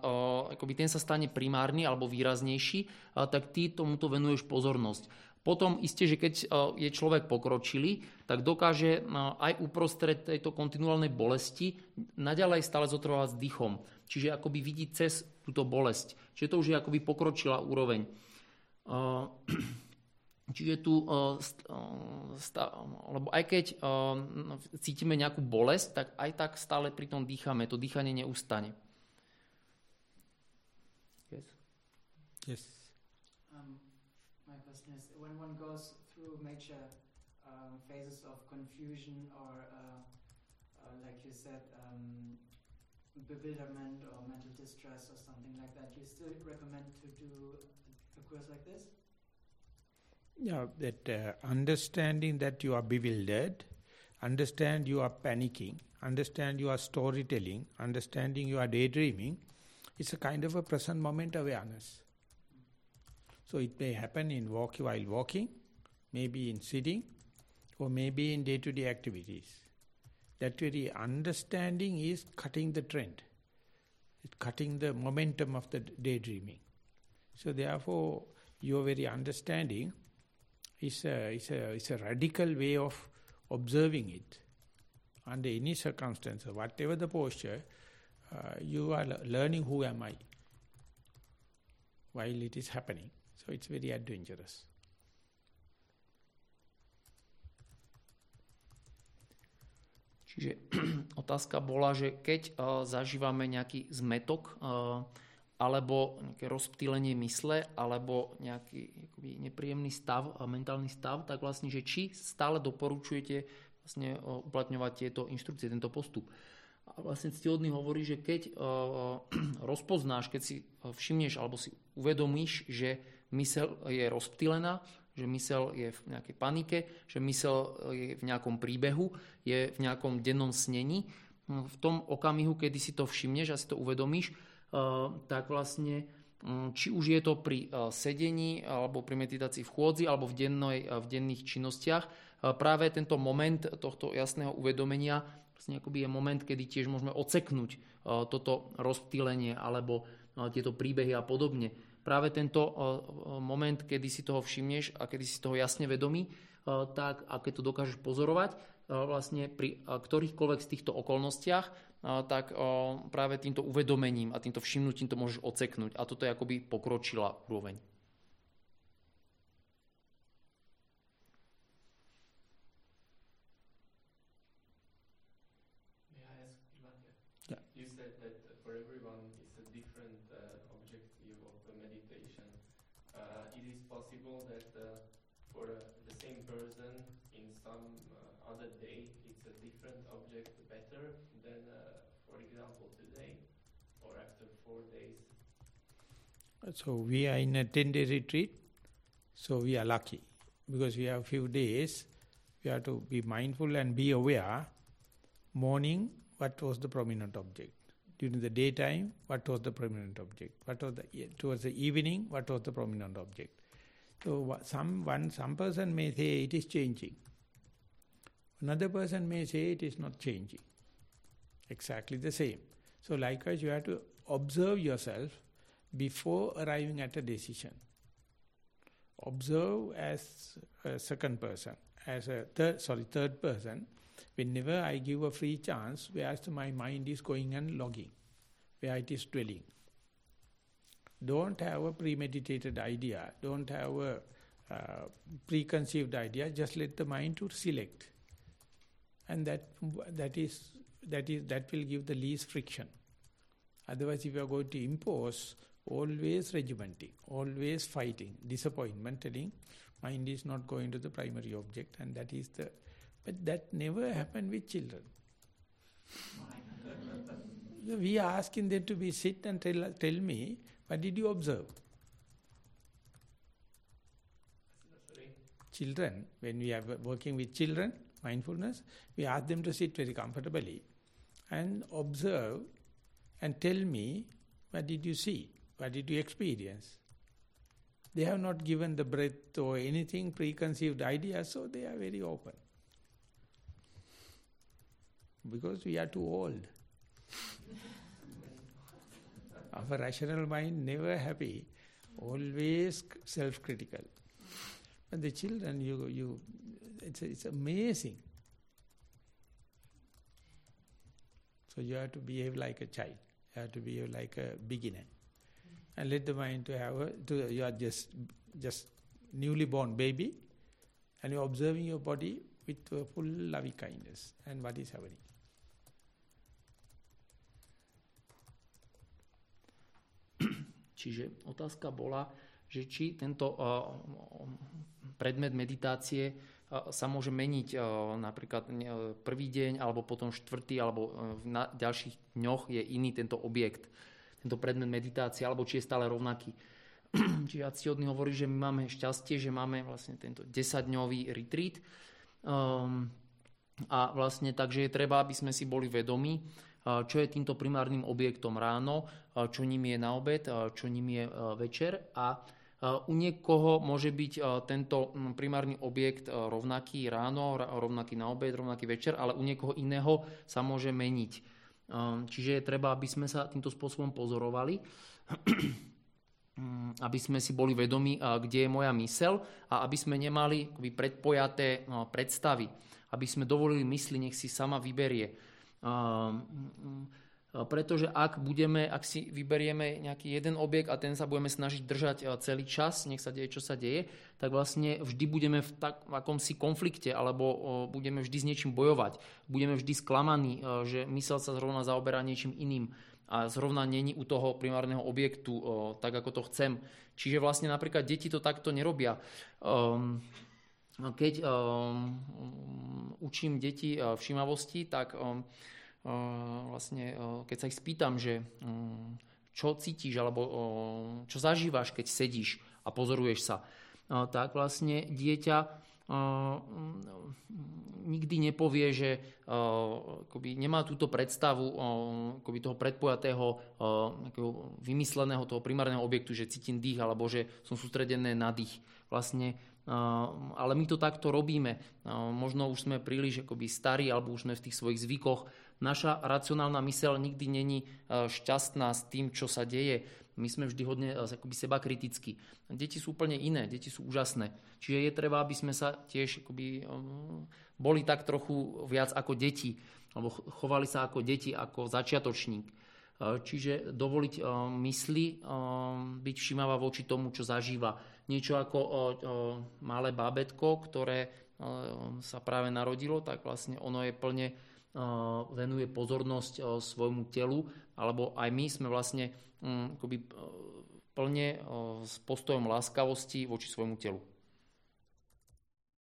akoby ten sa stane primárny alebo výraznejší, uh, tak ty tomuto venuješ pozornosť. Potom isté, že keď uh, je človek pokročilý, tak dokáže aj uprostred tejto kontinuálnej bolesti naďalej stále zotrvávať s dýchom. Čiže akoby vidí cez túto bolesť. Čiže to už je akoby pokročilá úroveň. Čiže tu, lebo aj keď cítime nejakú bolesť, tak aj tak stále pri tom dýchame, to dýchanie neustane. Yes. Yes. Um, my question is, when one goes through major um, phases of confusion or, uh, uh, like you said, um, bewilderment or mental distress or something like that, you still recommend to do a course like this? Yeah, that uh, understanding that you are bewildered, understand you are panicking, understand you are storytelling, understanding you are daydreaming, it's a kind of a present moment awareness. So it may happen in walk while walking, maybe in sitting, or maybe in day-to-day activities. That very understanding is cutting the trend. It's cutting the momentum of the daydreaming. So therefore, your very understanding is a, is a, is a radical way of observing it. Under any circumstances, whatever the posture, uh, you are learning who am I while it is happening. So it's very dangerous. Čiže otázka bola, že keď uh, zažívame nejaký zmetok, uh, alebo nejaké rozptýlenie mysle alebo nejaký akoby, nepríjemný stav, mentálny stav, tak vlastne, že či stále doporučujete vlastne uplatňovať tieto inštrukcie, tento postup. A vlastne ctihodný hovorí, že keď rozpoznáš, keď si všimneš alebo si uvedomíš, že mysel je rozptýlená, že mysel je v nejakej panike, že mysel je v nejakom príbehu, je v nejakom dennom snení, v tom okamihu, kedy si to všimneš a si to uvedomíš, tak vlastne či už je to pri sedení alebo pri meditácii v chôdzi alebo v, dennej, v denných činnostiach, práve tento moment tohto jasného uvedomenia vlastne akoby je moment, kedy tiež môžeme oceknúť toto rozptýlenie alebo tieto príbehy a podobne. Práve tento moment, kedy si toho všimneš a kedy si toho jasne vedomí, tak a keď to dokážeš pozorovať, vlastne pri ktorýchkoľvek z týchto okolnostiach, tak práve týmto uvedomením a týmto všimnutím to môžeš oceknúť. A toto je akoby pokročila úroveň. So we are in a 10-day retreat, so we are lucky because we have few days. We have to be mindful and be aware. Morning, what was the prominent object? During the daytime, what was the prominent object? What was the towards the evening, what was the prominent object? So some one some person may say it is changing. Another person may say it is not changing. Exactly the same. So likewise, you have to observe yourself before arriving at a decision. Observe as a second person, as a third, sorry, third person. Whenever I give a free chance, whereas my mind is going and logging, where it is dwelling. Don't have a premeditated idea, don't have a uh, preconceived idea, just let the mind to select. And that that is that is that will give the least friction. Otherwise, if you are going to impose always regimenting, always fighting, disappointment, telling mind is not going to the primary object and that is the... But that never happened with children. we are asking them to be sit and tell, tell me, what did you observe? Children, when we are working with children, mindfulness, we ask them to sit very comfortably and observe and tell me, what did you see? What did you experience? They have not given the breath or anything preconceived ideas, so they are very open. Because we are too old. Our rational mind never happy, always self-critical. But the children, you, you, it's, it's amazing. So you have to behave like a child. You have to behave like a beginner and let the mind to have a, to, you are just, just newly born baby and you are observing your body with full loving kindness and what is happening. Čiže otázka bola, že či tento uh, predmet meditácie uh, sa môže meniť uh, napríklad prvý deň, alebo potom štvrtý, alebo na ďalších dňoch je iný tento objekt tento predmet meditácie, alebo či je stále rovnaký. Čiže Aciodny hovorí, že my máme šťastie, že máme vlastne tento 10-dňový retreat. Um, a vlastne takže je treba, aby sme si boli vedomi, uh, čo je týmto primárnym objektom ráno, uh, čo ním je na obed, uh, čo ním je večer a u niekoho môže byť tento primárny objekt rovnaký ráno, rovnaký na obed, rovnaký večer, ale u niekoho iného sa môže meniť. Ehm, čiže je treba, aby sme sa týmto spôsobom pozorovali, aby sme si boli vedomi, kde je moja mysel a aby sme nemali predpojaté no, predstavy, aby sme dovolili mysli, nech si sama vyberie. Ehm, pretože ak budeme, ak si vyberieme nejaký jeden objekt a ten sa budeme snažiť držať celý čas, nech sa deje, čo sa deje, tak vlastne vždy budeme v tak, akomsi konflikte alebo budeme vždy s niečím bojovať. Budeme vždy sklamaní, že mysel sa zrovna zaoberá niečím iným a zrovna není u toho primárneho objektu tak, ako to chcem. Čiže vlastne napríklad deti to takto nerobia. Um, keď um, učím deti všímavosti, tak um, vlastne, keď sa ich spýtam, že um, čo cítiš alebo čo zažívaš, keď sedíš a pozoruješ sa, tak vlastne dieťa nikdy nepovie, že akoby nemá túto predstavu akoby toho predpojatého vymysleného toho primárneho objektu, že cítim dých alebo že som sústredené na dých. Vlastne ale my to takto robíme. Možno už sme príliš akoby starí alebo už sme v tých svojich zvykoch. Naša racionálna myseľ nikdy není šťastná s tým, čo sa deje my sme vždy hodne eh, akoby seba kritickí. Deti sú úplne iné, deti sú úžasné. Čiže je treba, aby sme sa tiež akoby, eh, boli tak trochu viac ako deti, alebo chovali sa ako deti, ako začiatočník. Čiže dovoliť mysli byť všímavá voči tomu, čo zažíva. Niečo ako malé bábetko, ktoré sa práve narodilo, tak vlastne ono je plne venuje pozornosť svojmu telu, alebo aj my sme vlastne Mm, akoby, plne s postojom láskavosti voči svojmu telu.